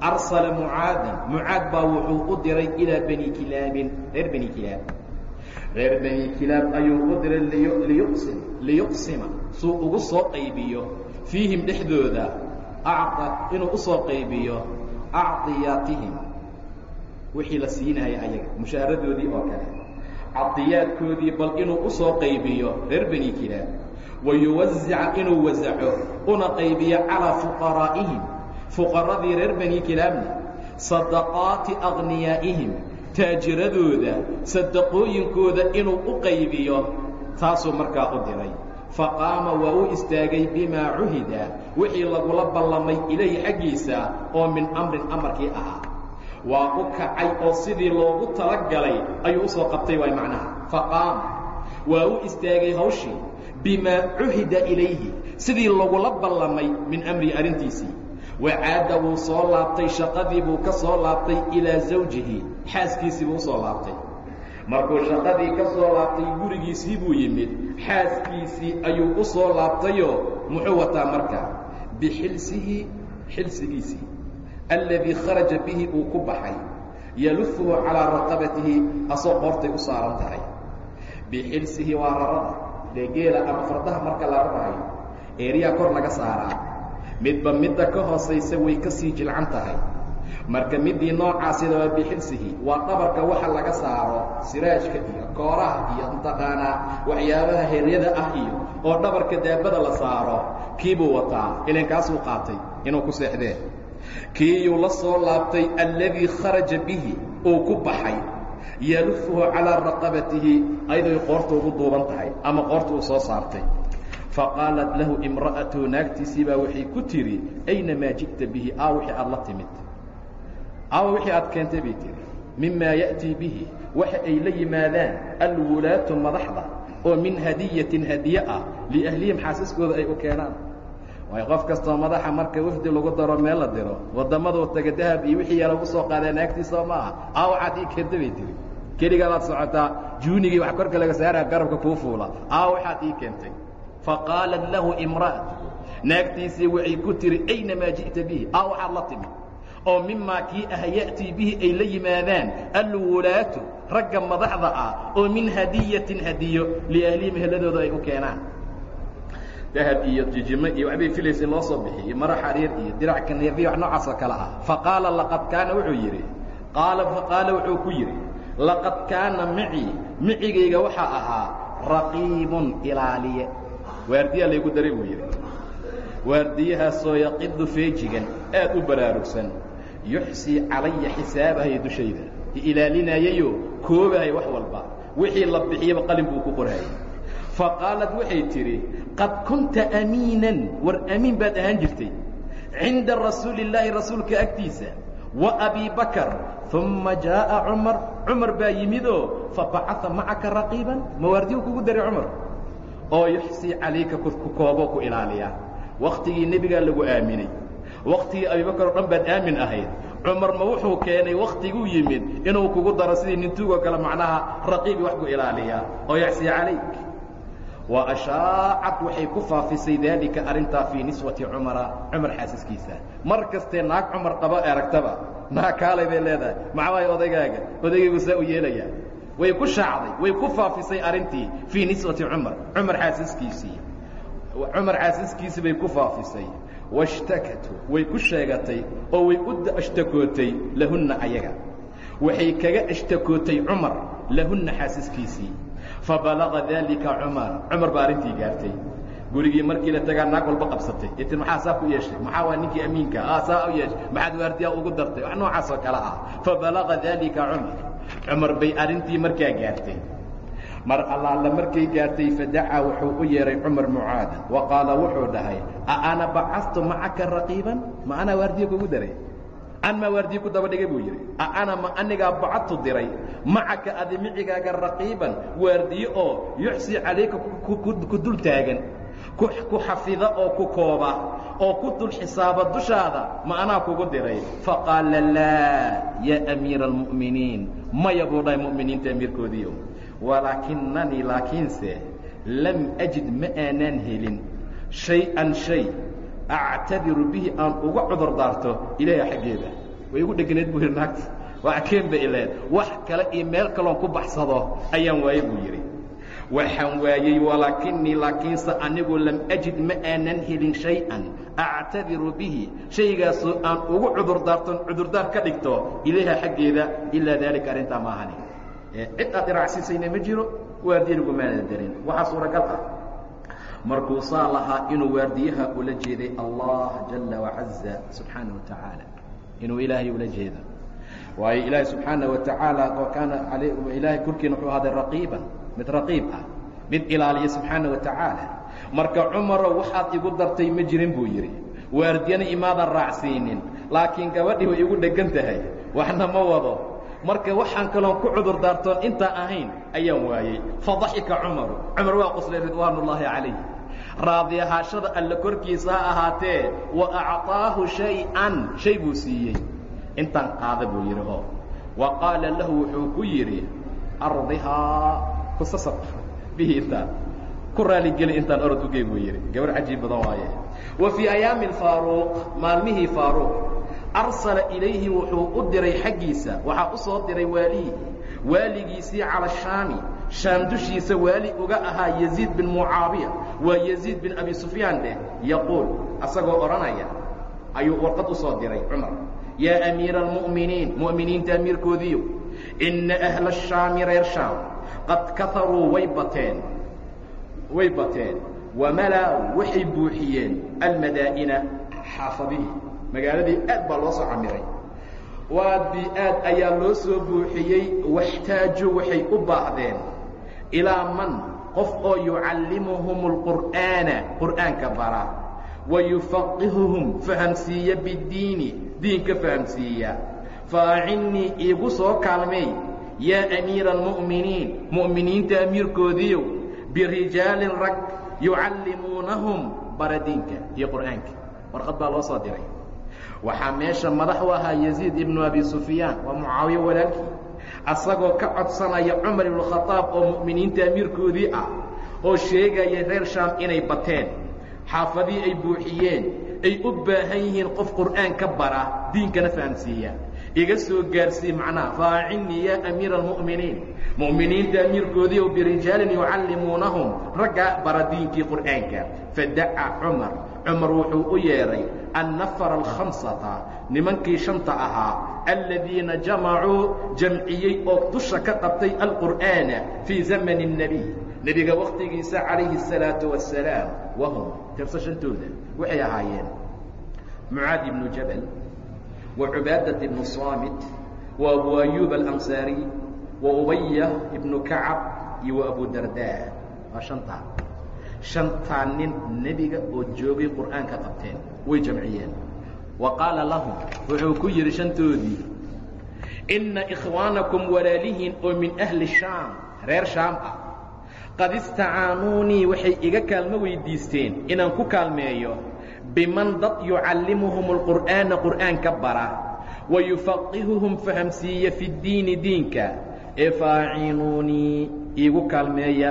arsala mucaadan mucaad baa wuxuu u diray ilaa bani kilaabin reer bani kilaab. Reer bani kilaab ayuu u diray liyuqsim liyuqsima suu ugu soo qaybiyo. Fiihim dhexdooda inuu u soo qaybiyo acdiyaatihim wixii la siinaya ayaga mushaaharadoodii oo kale cadiyaadkoodii bal inuu u soo qaybiyo reer bani kilaab. Wayuwazica inuu wasaco una qaybiyo calaa fuqaraa'ihim fuqaradii reer bani kilaabna sadaqaati akhniyaa'ihim taajiradooda sadaqooyinkooda inuu u qaybiyo taasuu markaa u diray faqaama waa u istaagay bimaa cuhida wixii lagula ballamay ilayhi xaggiisa oo min amrin amarkii ahaa waa u kacay oo sidii loogu talagalay ayuu u soo qabtay waay macnaha. Faqaama waa u istaagay hawshii bimaa cuhida ilayhi. Sidii lagula ballamay min amrihi arrintiisii. Wacaada wuu soo laabtay shaqadii buu ka soo laabtay ilaa zawjihi. Xaaskiisii buu u soo laabtay. Markuu shaqadii ka soo laabtay gurigiisii buu yimid. Xaaskiisii ayuu u soo laabtayoo muxuu wataa markaa bixilsihi xilsigiisii alladii kharaja bihi uu ku baxay yalufuhu calaa raqabatihi asoo qoortay u saaran tahay. Bixilsihi waa rarada dee geela ama fardaha marka la rarayo eeriyaa kor laga saaraa. Midba midda ka hoosaysa way ka sii jilcan tahay. Marka midii noocaasida waa bixilsihi waa dhabarka waxa laga saaro siraajka iyo kooraha iyo mataqaanaa waxyaabaha heryada ah iyo oo dhabarka daabada la saaro kiibuu wataa. Ilan kaasuu qaatay inuu ku seexdee kiiyuu la soo laabtay alladii kharaja bihi uu ku baxay. Yalufuhu calaa raqabatihi ayadooy qoorta ugu duuban tahay ama qoorta uu soo saartay. Faqaalat lahu imra'atuhu naagtiisii baa waxay ku tidhi ayna maa ji'ta bihi? Aa wixii aad la timid. Aawa wixii aad keentay bay tihi mimaa ya'tii bihi? Waxa ay la yimaadaan alwulaatu madaxda oo min hadiyatin hadiye ah liahlihim xaasiskooda ay u keenaan waayo qof kastoo madaxa marka wafdi lagu daro meel la diro waddamaduu taga dahab iyo wixii yaa lagu soo qaadaa naagtiisoo ma aha aa waxaad ii keenta bay tihi keligaadaad socotaa juunigii wax korka laga saaraha garabka kuu fuula. Aa waxaad ii keentay. Faqaalat lahu imra'atu naagtiisii waxay ku tihi ayna maa ji'ta bihi? Aa waxaad la timid oo mimaa kii ah ya'tii bihi ay la yimaadaan? Alwulaatu ragga madaxda ah oo min hadiyatin hadiyo liahlihim heladooda ay u keenaan dahab iyo jijimo iyo waxbay filaysa loo soo bixiyo maro xariir iyo dirac kaneerdiya wax noocaas oo kale ah. Faqaala laqad kaana wuxuu yidhi qaala faqaala wuxuu ku yidhi laqad kaana micii micigayga waxaa ahaa raqiibun ilaaliye. Waardiyaa laygu daray buu yidhi. Waardiyahaasoo yaqidu feejigan aad u baraarugsan yuxsii calaya xisaabahay dushayda ilaalinayayo koobahay wax walba wixii la bixiyaba qalin buu ku qorhayay faqaalad waxay tidhi qad kunta amiinan war amiin baad ahaan jirtay cinda rasuuli illaahi rasuulka agtiisa wa abi bakar uma jaa'a cumar cumar baa yimidoo fabacaa macaka raqiiban mawaardiyu kugu daray cumar oo yuxsii calayka ku koobo ku ilaaliya wakhtigii nebigaa lagu aaminay wakhtigii abibakar oo dhan baad aamin ahayd cumar ma wuxuu keenay wakhtiguu yimid inuu kugu daro sidii nintuugoo kale macnaha raqiibi wax ku ilaaliyaa oo yaxsii calayk wa ashaacad waxay ku faafisay daalika arrintaa fii niswati cumara cumar xaasiskiisa mar kastee naag cumar qabo aragtaba naag kaalay bay leedahay. Maxawaaye odaygaaga odaygaygu saa u yeelayaa. Way ku shaacday way ku faafisay arrintii fii niswati cumar cumar xaasiskiisii cumar xaasiskiisii bay ku faafisay. Washtakatu way ku sheegatay oo way u ashtakootay lahunna ayaga. Waxay kaga ashtakootay cumar lahunna xaasiskiisii fabalaqa daalika cumar cumar baa arrintii gaartay. Gurigii markii la tagaa naag walba qabsatay. Iti maxaa saa ku yeeshay? Maxaa waa ninkii amiinka? Ah saa u yeeshay. Maxaad waardiyaa ugu dartay? Wax noocaas oo kale ah. Fabalaqa daalika cumar cumar bay arrintii markaa gaartay. Mar allaala markay gaartay fadacaa wuxuu u yeehay cumar mucaada wa qaala wuxuu dhahay a ana bacadtu macaka raqiiban? Ma anaa waardiye kugu daray an maa waardiye ku daba dhigay buu yidhi a ana ma anigaa bacadtu diray macaka adi micigaaga raqiiban waardiye oo yuxsii calayka ku dul taagan ku xafida oo ku kooba oo ku dul xisaaba dushaada ma anaa kugu diray. Faqaala laa yaa amiira almu'miniin maya buu dhahay mu'miniinta amiirkoodiio walaakinanii laakiinse lam ajid ma aanaan helin shay-an shay actadiru bihi aan uga cudur daarto ilaaha xaggeeda. Way igu dheganayd buu yidhi naagta waa keenba ileen. Wax kale iyo meel kaloon ku baxsado ayaan waaye buu yidhi. Waxaan waayey walaakinii laakiinse anigu lam ajid ma aanan helin shay-an. Actadiru bihi shaygaasoo aan ugu cudurdaarton cudurdaar ka dhigto ilayha xaggeeda ilaa daalika arrintaa maahani cid aad iraacsiisayna ma jiro waardiyanigumaana darin waxaa suuragal ah markuu saa lahaa inuu waardiyaha ula jeeday allah jala wacaza subxaana wa tacaala inuu ilaahay ula jeeda. Waayo ilaahay subxaana wa tacaala oo kaana ilaahay korkiina wuxuu ahaaday raqiiban mid raqiib ah mid ilaaliya subxaana wa marka cumarow waxaad igu dartay ma jirin buu yidhi. Waardiyana imaadan raacsiinin laakiin gabadhii way igu dheggan tahay. Waxna ma wado. Marka waxaan kaloon ku cudur daartoon intaa ahayn ayaan waayey fadaxika cumaru cumar waa qoslay ridwaan ullaahi raadi ahaashada alle korkiisa ha ahaatee wa acطaahu shay-an shay buu siiyey. Intaan qaada buu yidhi oo wa qaala lahu wuxuu ku yidhi ardihaa kusasab bihi intaan ku raaligeli intaan orod ugey buu yidhi. Gabar cajiib badan waaye. Wa fii ayaami faaruuq maalmihii faaruuq arsala ilayhi wuxuu u diray xaggiisa waxaa u soo diray waalihi waaligiisii cala shaami shaam dushiisa waali uga ahaa yaziid bin mucaawiya waa yaziid bin abi sufyaan dheh yaquul asagoo odhanaya ayuu warqad u soo diray cumar yaa amiira almu'miniin mu'miniinta amiirkoodiiyo inna ahla ashaami reer shaam qad kaharuu way bateen way bateen wamalaa waxay buuxiyeen almadaa'ina xaafadihii magaaladii aad baa loo soo camiray. Waadbii aad ayaa loo soo buuxiyey waxtaaju waxay u baahdeen ilaa man qof oo yucallimuhum اlqur'aana qur'aanka bara. Wayufaqihuhum fahamsiiya bidiini diinka fahamsiiya. Faacinnii iigu soo kaalmeey yaa amiira almu'miniin mu'miniinta amiirkoodiiyow birijaalin rag yucallimuunahum bara diinka iyo qur'aanka. Warqad baa loo soo diray waxaa meesha madax u ahaa yaziid ibnu abi sufyaan waa mucaawiye walaalkii. Asagoo ka codsanaya cumar ibnu khadaab oo mu'miniinta amiirkoodii ah oo sheegaya reer shaam inay bateen. Xaafadii ay buuxiyeen ay u baahan yihiin qof qur'aan ka bara diinkana fahamsiiya. Iga soo gaarsii macnaha faacinnii yaa amiira almu'miniin. Mu'miniinta amiirkoodii oo birijaalin yucallimuunahum ragga bara diinkii qur'aanka. Fadacaa cumar cumar wuxuu u yeedhay annafara alkhamsata nimankii shanta ahaa aladiina jamacuu jamciyey oo dusha ka qabtay alqur'aana fii zamani الnebiy nebiga wakhtigiisa calayhi الsalaaةu wasalaam wahum tirso shantooda waxay ahaayeen mucaad ibnu jabal wa cubaadaة ibnu saamit wa abu ayuub alansaariy wa ubaya ibnu kacab iyo wa abu darda waa shantaa shantaa nin nebiga oo joogay qur'aanka qabteen way jamciyeen. Wa qaala lahum wuxuu ku yidhi shantoodii inna ikhwaanakum walaalihiin oo min ahli shaam reer shaam ah qad istacaanuunii waxay iga kaalmo weydiisteen inaan ku kaalmeeyo biman dad yucallimuhum alqur'aana qur'aanka bara wa yufaqihuhum fahamsiiya fi ddiini diinka ee faacinuunii iigu kaalmeeya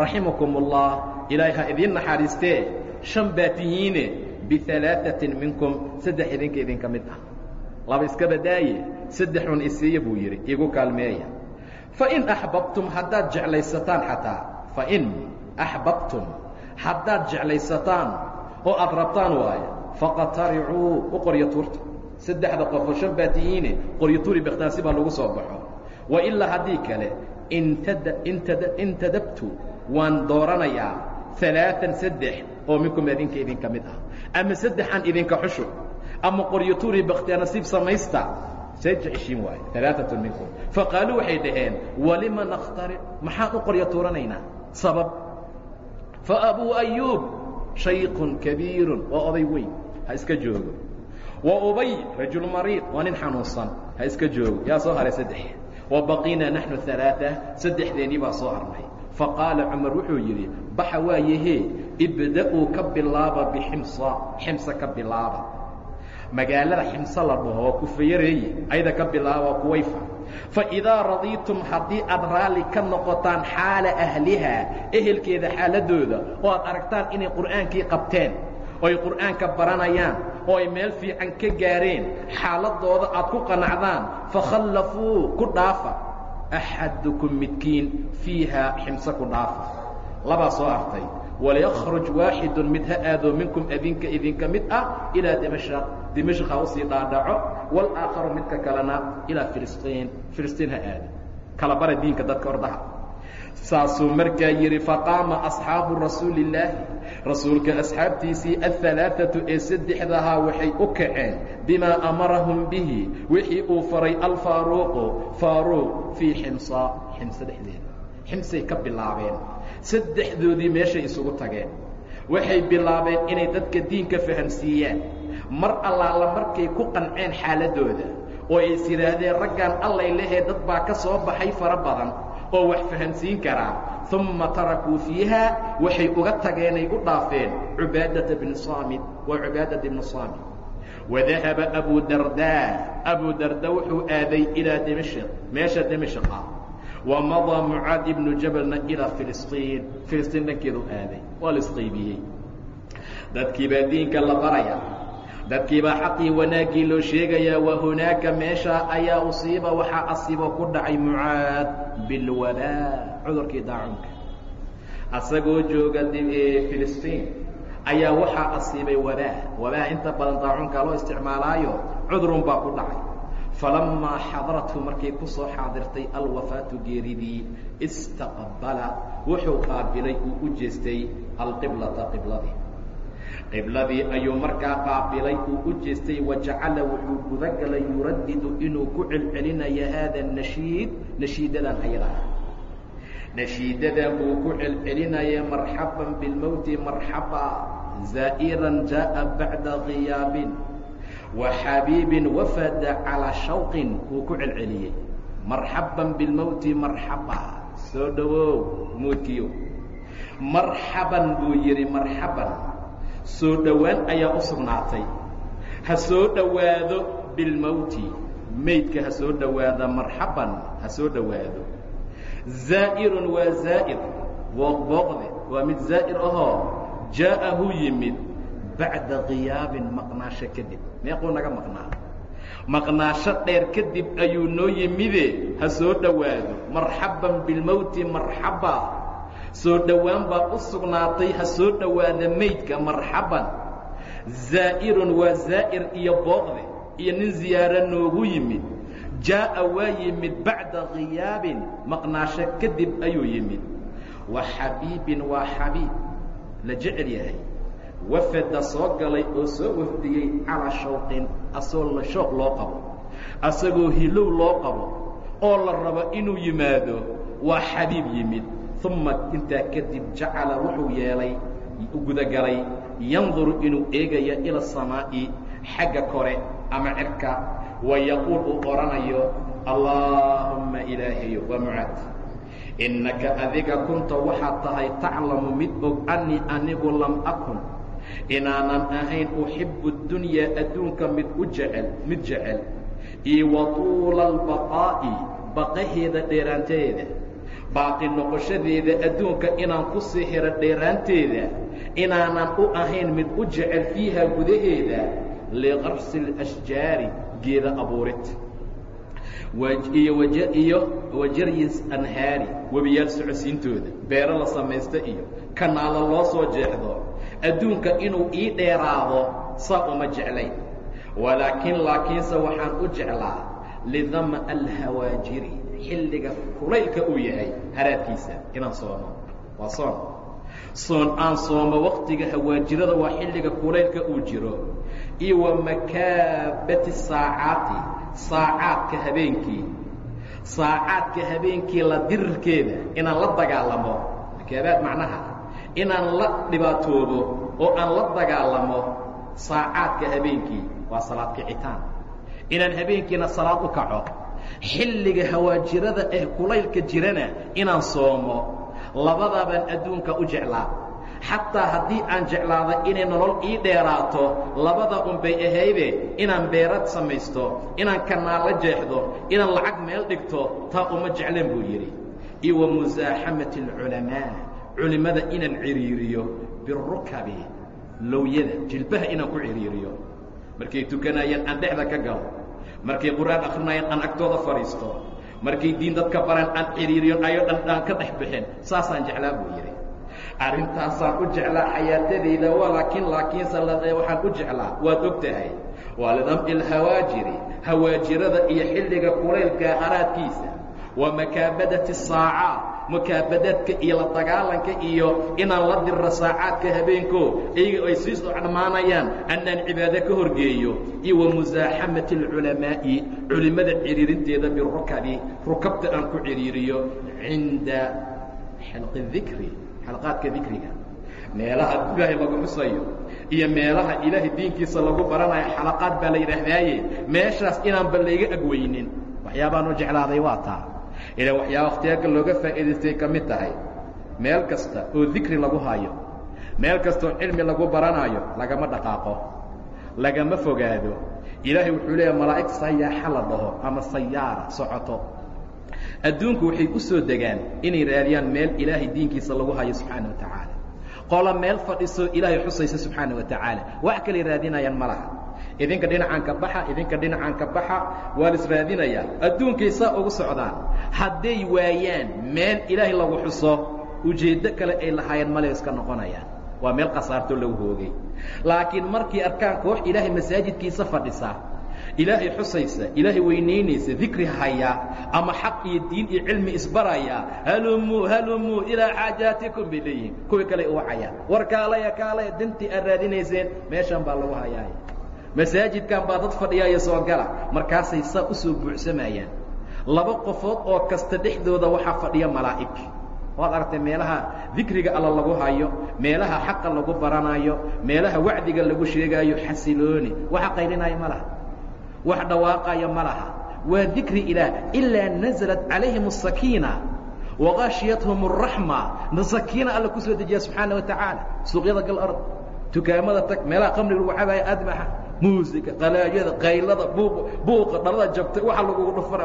raximakum ullah ilaahay ha idiin naxariistee shan baa tihiine bialaaثatin minkum saddex idinka idinka mid ah laba iska badaaye saddexun isiiya buu yidhi iigu kaalmeeya fain axbabtum haddaad jeclaysataan xataa fain axbabtum haddaad jeclaysataan oo aad rabtaan waayo faqataricuu u qoryo tuurta saddexda qofoo shan baa tihiine qoryo tuuri bakhtaansi baa lagu soo baxo wa ilaa haddii kale intadabtu waan dooranayaa alaaan saddex oo minkum idinka idinka mid ah ama saddexaan idinka xusho ama qoryo tuuri bakhtiya nasiib samaysta jeceshiin waayo alaaatun minkum faqaaluu waxay dhaheen walima nakhtaric maxaan u qoryo tuuranaynaa sabab faabuu ayuub shayqun kabiirun waa oday weyn ha iska joogo wa ubay rajul mariid waa nin xanuunsan ha iska joogo yaa soo haray saddex wa baqiinaa naxnu alaaثa saddexdeennii baa soo harnay faqaala cumar wuxuu yidhi baxa waayahee ibda'uu ka bilaaba biximsa ximse ka bilaaba. Magaalada ximse la dhaho waa kufayareeye ayada ka bilaaba kuwayfa faidaa radiitum haddii aad raalli ka noqotaan xaala ahlihaa ehelkeeda xaaladooda oo aad aragtaan inay qur'aankii qabteen oo ay qur'aanka baranayaan oo ay meel fiican ka gaareen xaaladooda aad ku qanacdaan fakhallafuu ku dhaafa axadukum midkiin fiihaa ximse ku dhaafa labaa soo hartay walyakhruj waaxidu mid ha aado minkum adinka idinka mid ah ilaa dimashaq dimashq ha u sii dhaadhaco walaakharu midka kalena ilaa filistiin filistiin ha aado kala bara diinka dadka ordaha saasuu markaa yidhi faqaama asxaabu rasuuli illaahi rasuulka asxaabtiisii ahalaaatu ee saddexdahaa waxay u kaceen bimaa amarahum bihi. Wixii uu faray alfaaruuqu faaruuq fii ximsa. Ximse dhexdeeda. Ximsay ka bilaabeen. Saddexdoodii meeshay isugu tageen. Waxay bilaabeen inay dadka diinka fahamsiiyaan. Mar allaala markay ku qanceen xaaladooda oo ay is yidhaahdeen raggan allay lehee dad baa ka soo baxay fara badan oo wax fahamsiin karaa. Uma tarakuu fiiha waxay uga tageenay u dhaafeen cubaadata bni saamid waa cubaadata bni saamid wadahaba abu dardaa abu darda wuxuu aaday ilaa dimashq meesha dimashq ah. Wamadaa mucaad ibnu jabalna ilaa filistiin filistiin dhankeedu aaday waa la isqaybiyey dadkii baa diinka la baraya dadkii baa xaqii wanaaggii loo sheegayaa wa hunaaka meeshaa ayaa usiiba waxaa asibo ku dhacay mucaad bilwabaa cudurkii daacunka asagoo jooga filistiin ayaa waxaa asiibay wabaa wabaa inta badan daacunkaa loo isticmaalaayo cudurun baa ku dhacay. Falamaa xadarathu markay ku xaadirtay alwafaatu geeridii istaqbala wuxuu qaabilay uu u jeestay alqiblata qibladii qibladii ayuu markaa qaabilay uu u jeestay wajacala wuxuu gudagalay yuradidu inuu ku celcelinaya haada nashiid. Nashiidadan ayadaha nashiidadan buu ku celcelinaya marxaban bilmowti marxaba zaa'iran jaa'a bacda khiyaabin wa xabiibin wafada calaa shawqin wuu ku celceliyey. Marxaban bilmowti marxaba. Soo dhawow mowdkiyo marxaban buu yidhi marxaban soo dhowaan ayaa u sugnaatay. Ha soo dhowaado bilmowti meydka ha soo dhowaada marxaban ha soo dhowaado zaa'irun waa zaa'ir. Booqbooqde waa mid zaa'ir ahoo jaa'ahu yimid bacda khiyaabin maqnaasho kadib. Meequu naga maqnaa? Maqnaasho dheer kadib ayuu noo yimide ha soo dhowaado marxaban bilmowti marxaba soo dhowaan baa u sugnaatay ha soo dhowaada meydka marxaban. Zaa'irun waa zaa'ir iyo booqde iyo nin ziyaaro noogu yimid. Jaa'a waa yimid bacda khiyaabin maqnaasho kadib ayuu yimid. Wa xabiibin waa xabiib la jecel yahay. Wafada soo galay oo soo wafdiyey calaa shawqin asagoo la shooq loo qabo asagoo hilow loo qabo oo la rabo inuu yimaado waa xabiib yimid uma intaa kadib jacala wuxuu yeelay gudagalay yanduru inuu eegayo ila asamaa'i xagga kore ama cirka wa yaquul uu odhanayo allaahumma ilaahayo waa mucaad. Innaka adiga kunta waxaad tahay taclamu mid og annii anigu lam akun. Inaanan ahayn uxibu dunyaa adduunka mid u jecel mid jecel. Iyo wa tuula albaqaa'i baqaheeda dheeraanteeda baaqi noqoshadeeda adduunka inaan ku sii xiro dheeraanteeda inaanan u ahayn mid u jecel fiiha gudaheeda liqarsi اlashjaari geeda abuurid. Iyo wajaryis anhaari webiyaal socodsiintooda beero la samaysta iyo kanaalo loo soo jeexdo adduunka inuu ii dheeraado saa uma jeclayn. Walaakiin laakiinse waxaan u jeclaa lidama alhawaajiri xilliga kulaylka uu yahay haraadkiisa. Inaan soomo. Waa soon. Soon aan soomo waktiga hawaajirada waa xilliga kulaylka uu jiro. Iyo wa makaabati saacaati saacaadka habeenkii. Saacaadka habeenkii la dirirkeeda inaan la dagaalamo. Makaabaad macnaha. Inaan la dhibaatoobo oo aan la dagaalamo saacaadka habeenkii waa salaad kicitaan inaan habeenkiina salaad u kaco xilliga hawaajirada eh kulaylka jirana inaan soomo. Labadaabaan adduunka u jeclaa. Xataa haddii aan jeclaado inay nolol ii dheeraato labada un bay ahayde inaan beerad samaysto inaan kanaallo jeexdo inaan lacag meel dhigto taa uma jeclan buu yidhi. Iyo wa musaaxamati alculamaa culimmada inaan cidhiiriyo birukabi lowyada jilbaha inaan ku cidhiiriyo markay tukanayaan aan dhexda ka galo markay qur'aan akrinayaan aan agtooda fadhiisto markay diin dadka baraan aan cidhiiriyo ayo dhan aan ka dhex bixin saasaan jeclaa buu yidhi. Arrintaasaan u jeclaa xayaatadayda walaakiin laakiinse waxaan u jeclaa waad og tahay waa lidamci alhawaajiri hawaajirada iyo xilliga kulaylka haraadkiisa. Wa makaabadati saacaat mukaabadaadka iyo la dagaalanka iyo inaan la dirro saacaadka habeenko iyaga ay sii soo dhammaanayaan annaan cibaado ka horgeeyo. Iyo wa musaaxamati alculamaa'i culimmada cidhiirinteeda birukabi rukabta aan ku cidhiiriyo cinda xalqi dikri xalqaadka dikriga meelaha ilaahay lagu xusayo iyo meelaha ilaahay diinkiisa lagu baranayo xalaqaad baa la yidhaahdaaye meeshaas inaanba layga agweynin waxyaabaan u jeclaaday waa taa ilaa waxyaaba wakhtiyaalka looga faa'iidaystay ka mid tahay. Meel kasta oo dikri lagu hayo meel kastaoo cilmi lagu baranayo lagama dhaqaaqo. Lagama fogaado ilaahay wuxuu leeyahay malaa'ig sayaaxa la dhaho ama sayaara socoto. Adduunku waxay u soo degaan inay raadiyaan meel ilaahay diinkiisa lagu hayo subxaana wa tacaala. Qola meel fadhisoo ilaahay xusaysa subxaana wa tacaala. Wax kalay raadinayaan ma laha idinka dhinacan ka baxa idinka dhinacan ka baxa. Waa la israadinayaa adduunkay saa ugu socdaan. Hadday waayaan meel ilaahay lagu xuso ujeeddo kale ay lahaayeen male iska noqonayaan. Waa meel khasaartoo lagu hoogay. Laakiin markii arkaan koox ilaahay masaajidkiisa fadhisa ilaahay xusaysa ilaahay weynaynaysa dikri haya ama xaq iyo diin iyo cilmi isbaraya halumuu halumuu ilaa xaajaatikum bay leeyihiin. Kuwii kale u wacayaan. War kaalaya kaalaya dintii aad raadinayseen meeshan baa lagu hayaay masaajidkan baa dad fadhiyaaya soo gala markaasay saa u soo buuxsamayaan laba qofood oo kasta dhexdooda waxaa fadhiya malaa'ig waad aragtay meelaha dikriga alla lagu hayo meelaha xaqa lagu baranayo meelaha wacdiga lagu sheegaayo xasilooni waxa qaylinaya ma laha wax dhawaaqaya ma laha waa dikri ilaah ilaa naزlat calayhim الsakiina waqaashiyathum الraxma sakiina alla ku soo dejiya subxaana wa tacaala suuqyada gal ard dukaamada tag meelaha qamriga lagu cabaayo admaxa muusiga qalaayada qaylada buuqa dhalada jabtay waxa lagugu dhufana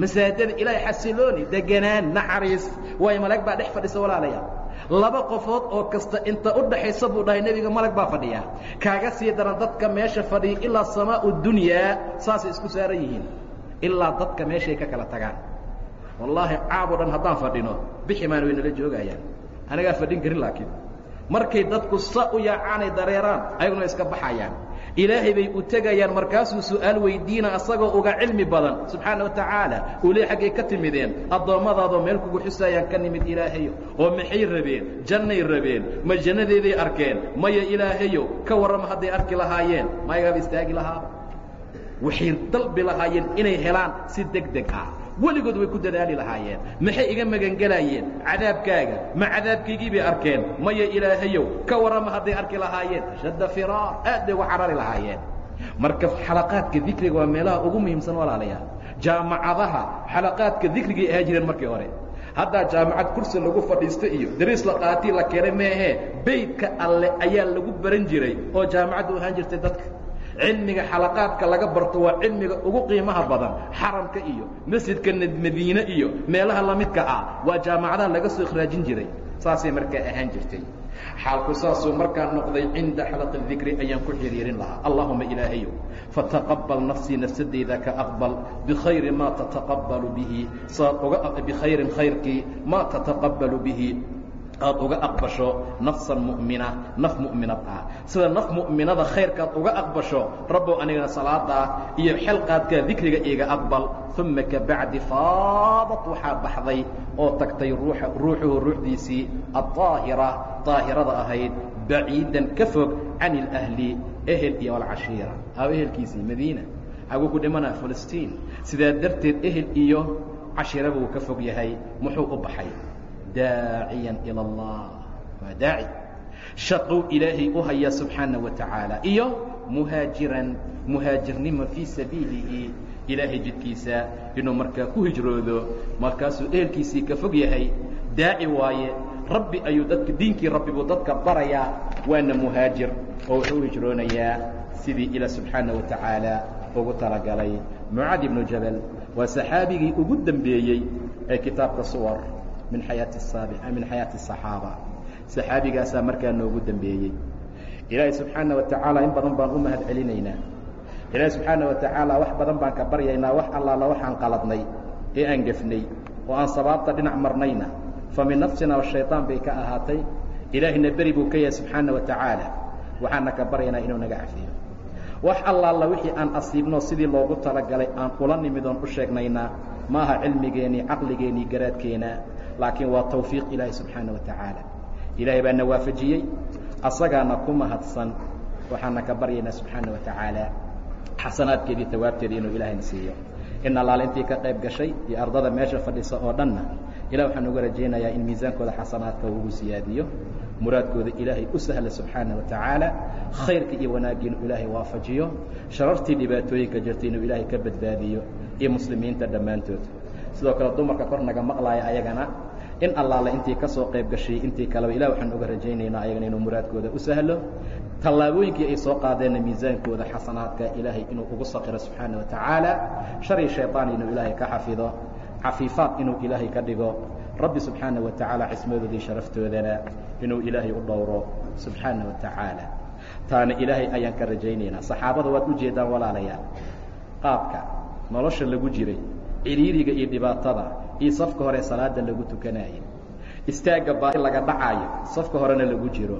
masaajada ilaahay xasilooni deganaan naxariis waayo malag baa dhex fadhisa walaalayaal laba qofood oo kasta inta u dhaxaysa buu dhahay nebiga malag baa fadhiya kaaga sii daran dadka meesha fadhiya ilaa samaau dunyaa saasay isku saaran yihiin. Ilaa dadka meeshay ka kala tagaan. Wallaahi caab o dhan haddaan fadhino bixi maan way nala joogayaan. Anagaa fadhin karin laakiin. Markay dadku sa u yaacaanay dareeraan ayaguna iska baxayaan ilaahay bay u tegayaan markaasuu su'aal weydiina asagoo uga cilmi badan. Subxaana wa tacaala uu le xaggay ka timideen. Addoommadaadoo meel kugu xusaayaan ka nimid ilaahayo oo maxay rabeen jannay rabeen ma jannadeeday arkeen maya ilaahayo ka warrama hadday arki lahaayeen. Mayagaaba istaagi lahaaba waxay dalbi lahaayeen inay helaan si deg deg ah weligood way ku dadaali lahaayeen. Maxay iga magangelaayeen cadaabkaaga. Ma cadaabkaygii bay arkeen. Maya ilaahayow ka warrama hadday arki lahaayeen. Shadda firaar aad bay uga carari lahaayeen. Marka xalaqaadka dikriga waa meelaha ugu muhiimsan walaalayaal jaamacadaha xalaqaadka dikrigay ahaa jireen markii hore. Haddaa jaamacad kursi lagu fadhiisto iyo dariis la qaatii la keenay meehee beydka alle ayaa lagu baran jiray oo jaamacaddu ahaan jirtay dadka cilmiga xalaqaadka laga barto waa cilmiga ugu qiimaha badan. Xaramka iyo masjidka madiine iyo meelaha lamidka ah waa jaamacadaha laga soo ikhraajin jiray. Saasay markaa ahaan jirtay. Xaalku saasuu markaa noqday cinda xalaqi dikri ayaan ku xiriirin lahaa. Allahuma ilaahayow fataqabal nafsii nafsadeyda ka aqbal bikhayri maa tataqabalu bihi. Saad uga bikhayrin khayrkii maa tataqabalu bihi aad uga aqbasho nafsan mumina naf muminad ah. Sida naf mu'minada khayrkaad uga aqbasho rabbow anigana salaadaa iyo xelqaadkaa dikriga iiga aqbal. Uma kabacdi faadad waxaa baxday oo tagtay ruuxuhu ruuxdiisii aaahira aahirada ahayd baciidan ka fog can اlahli ehel iyo alcashiira aba ehelkiisii madiina? Agu ku dhimanaa filistiin sidaa darteed ehel iyo cashiira buu ka fog yahay muxuu u baxay daaciyan ila allah waa daaci shaqow ilaahay u hayaa subxaana wa tacaala iyo muhaajiran muhaajirnimo fii sabiilihi ilaahay jidkiisa inuu markaa ku hijroodo markaasuu ehelkiisii ka fog yahay daaci waaye rabbi ayuu dadka diinkii rabbi buu dadka barayaa waana muhaajir oo wuxuu u hijroonayaa sidii ila subxaana wa tacaala ugu talagalay mucaad ibnu jabal waa saxaabigii ugu dembeeyey ee kitaabka suwar min xayaati saabi min xayaati asaxaaba saxaabigaasaa markaa noogu dembeeyey ilaahay subxaana wa tacaala in badan baan u mahad celinaynaa ilaahay subxaana wa tacaala wax badan baan ka baryaynaa wax allaala waxaan qaladnay ee aan gefnay oo aan sabaabta dhinac marnayna. Fa min nafsina washayطaan bay ka ahaatay. Ilaahayna beri buu ka yahay subxaana wa tacaala. Waxaana ka baryaynaa inuu naga cafiyo. Wax allaala wixii aan asiibno sidii loogu talagalay aan ula nimid oon u sheegnaynaa. Ma aha cilmigeennii caqligeennii garaadkeena laakiin waa tawfiiq ilaahi subxaana wa tacaala ilaahay baana waafajiyey asagaana ku mahadsan waxaana ka baryaynaa subxaana wa tacaala xasanaadkeedii tawaabteeda inuu ilaahayna siiyo. In allaale intii ka qayb gashay iyo ardada meesha fadhisa oo dhanna ilah waxaan uga rajaynayaa in miisaankooda xasanaadka ugu siyaadiyo muraadkooda ilaahay u sahla subxaana wa tacaala khayrka iyo wanaagga inuu ilaahay waafajiyo sharartii dhibaatooyinka jirta inuu ilaahay ka badbaadiyo iyo muslimiinta dhammaantood. Sidoo kale dumarka kor naga maqlaaya ayagana in allaale intii ka soo qayb gashay intii kaleba ilah waxaan uga rajaynaynaa ayagana inuu muraadkooda u sahlo. Tallaabooyinkii ay soo qaadeenna miisaankooda xasanaadka ilaahay inuu ugu saqiro subxaana wa tacaala. Shari shayطaan inuu ilaahay ka xafido. Cafiifaad inuu ilaahay ka dhigo. Rabbi subxaana wa tacaala xismadoodii sharaftoodana inuu ilaahay u dhowro subxaana wa tacaala. Taana ilaahay ayaan ka rajaynaynaa. Saxaabada waad u jeedaan walaalayaal qaabka nolosha lagu jiray ciriiriga iyo dhibaatada iyo safka hore salaada lagu tukanayo istaagga baai laga dhacaayo safka horena lagu jiro.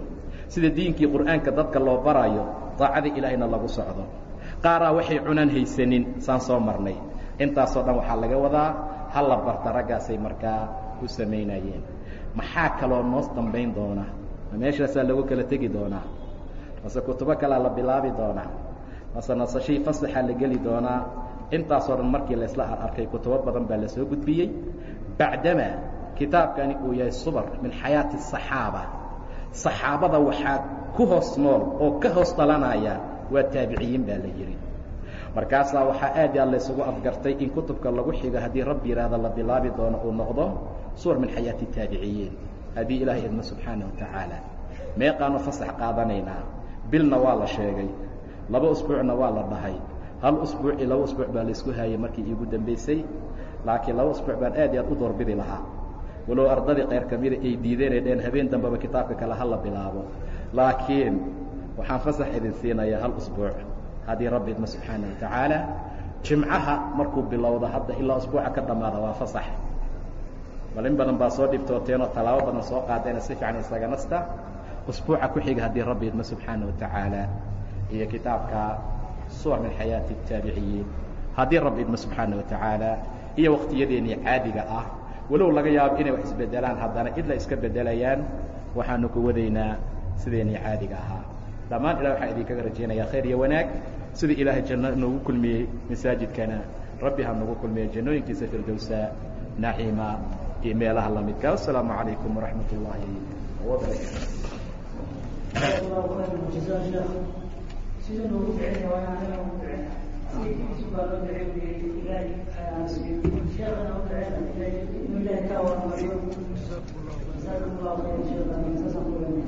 Sida diinkii qur'aanka dadka loo baraayo daacada ilaahayna lagu socdo. Qaaraa waxay cunaan haysanin saan soo marnay. Intaasoo dhan waxaa laga wadaa hala barta raggaasay markaa u samaynayeen. Maxaa kaloo noos dambayn doona? Ma meeshaasaa lagu kala tegi doonaa? Mase kutubo kalaa la bilaabi doonaa? Mase nasashii fasaxaa la geli doonaa intaasoo dhan markii laysla arkay kutubo badan baa la soo gudbiyey bacdama kitaabkani uu yahay subar min xayaati الصaxaaba صaxaabada waxaa ku hoos nool oo ka hoos dhalanaya waa taabiciyiin baa la yidhi markaasaa waxaa aad yaa laysugu afgartay in kutubka lagu xigo haddii rabbi yidhaahda la bilaabi doono uu noqdo suwar min xayaati taabiciyiin haddii ilaahay idmo subxaana wa tacaala meeqaanu fasax qaadanaynaa bilna waa la sheegay laba usbuucna waa la dhahay hal usbuuc iyo laba usbuuc baa laysku haayay markii iigu dambaysay laakiin laba usbuuc baan aad iyo aad u doorbidi lahaa. Walow ardadii qayr ka mida ay diideenay dheen habeen dambeba kitaabka kale hala bilaabo. Laakiin waxaan fasax idin siinayaa hal usbuuc. Haddii rabbi idmo subxaana wa tacaala jimcaha markuu bilowdo hadda ilaa usbuuca ka dhammaada waa fasax. Bal in badan baa soo dhibtooteenoo tallaabo badan soo qaadeena si fiican isaga nasta. Usbuuca ku xiga haddii rabbi idmo subxaana wa tacaala. Iyo kitaabka suwar min xayaati الtaabiciyiin haddii rabbi idmo subxaana wa tacaala iyo waktiyadeennii caadiga ah walow laga yaabo inay wax isbedelaan haddana idla iska bedelayaan waxaanu ku wadaynaa sideennii caadiga ahaa dhammaan ilah waxaan idinkaga rajaynayaa khayr iyo wanaag sida ilaahay janno noogu kulmiyey masaajidkana rabbi ha nagu kulmiyo jannooyinkiisa firdowsa naciima iyo meelaha la midka wasalaamu calaykum waraxmat ullaahi sida loogu duceeya waa in anaga ugu duceeya sidii yusuf baa loo duceey bu yiri ilaahi sheekhana u duceena ilaahi inuu ilaahi kaa warmariyo jazakum allahu khayr sheekh saasan kulanay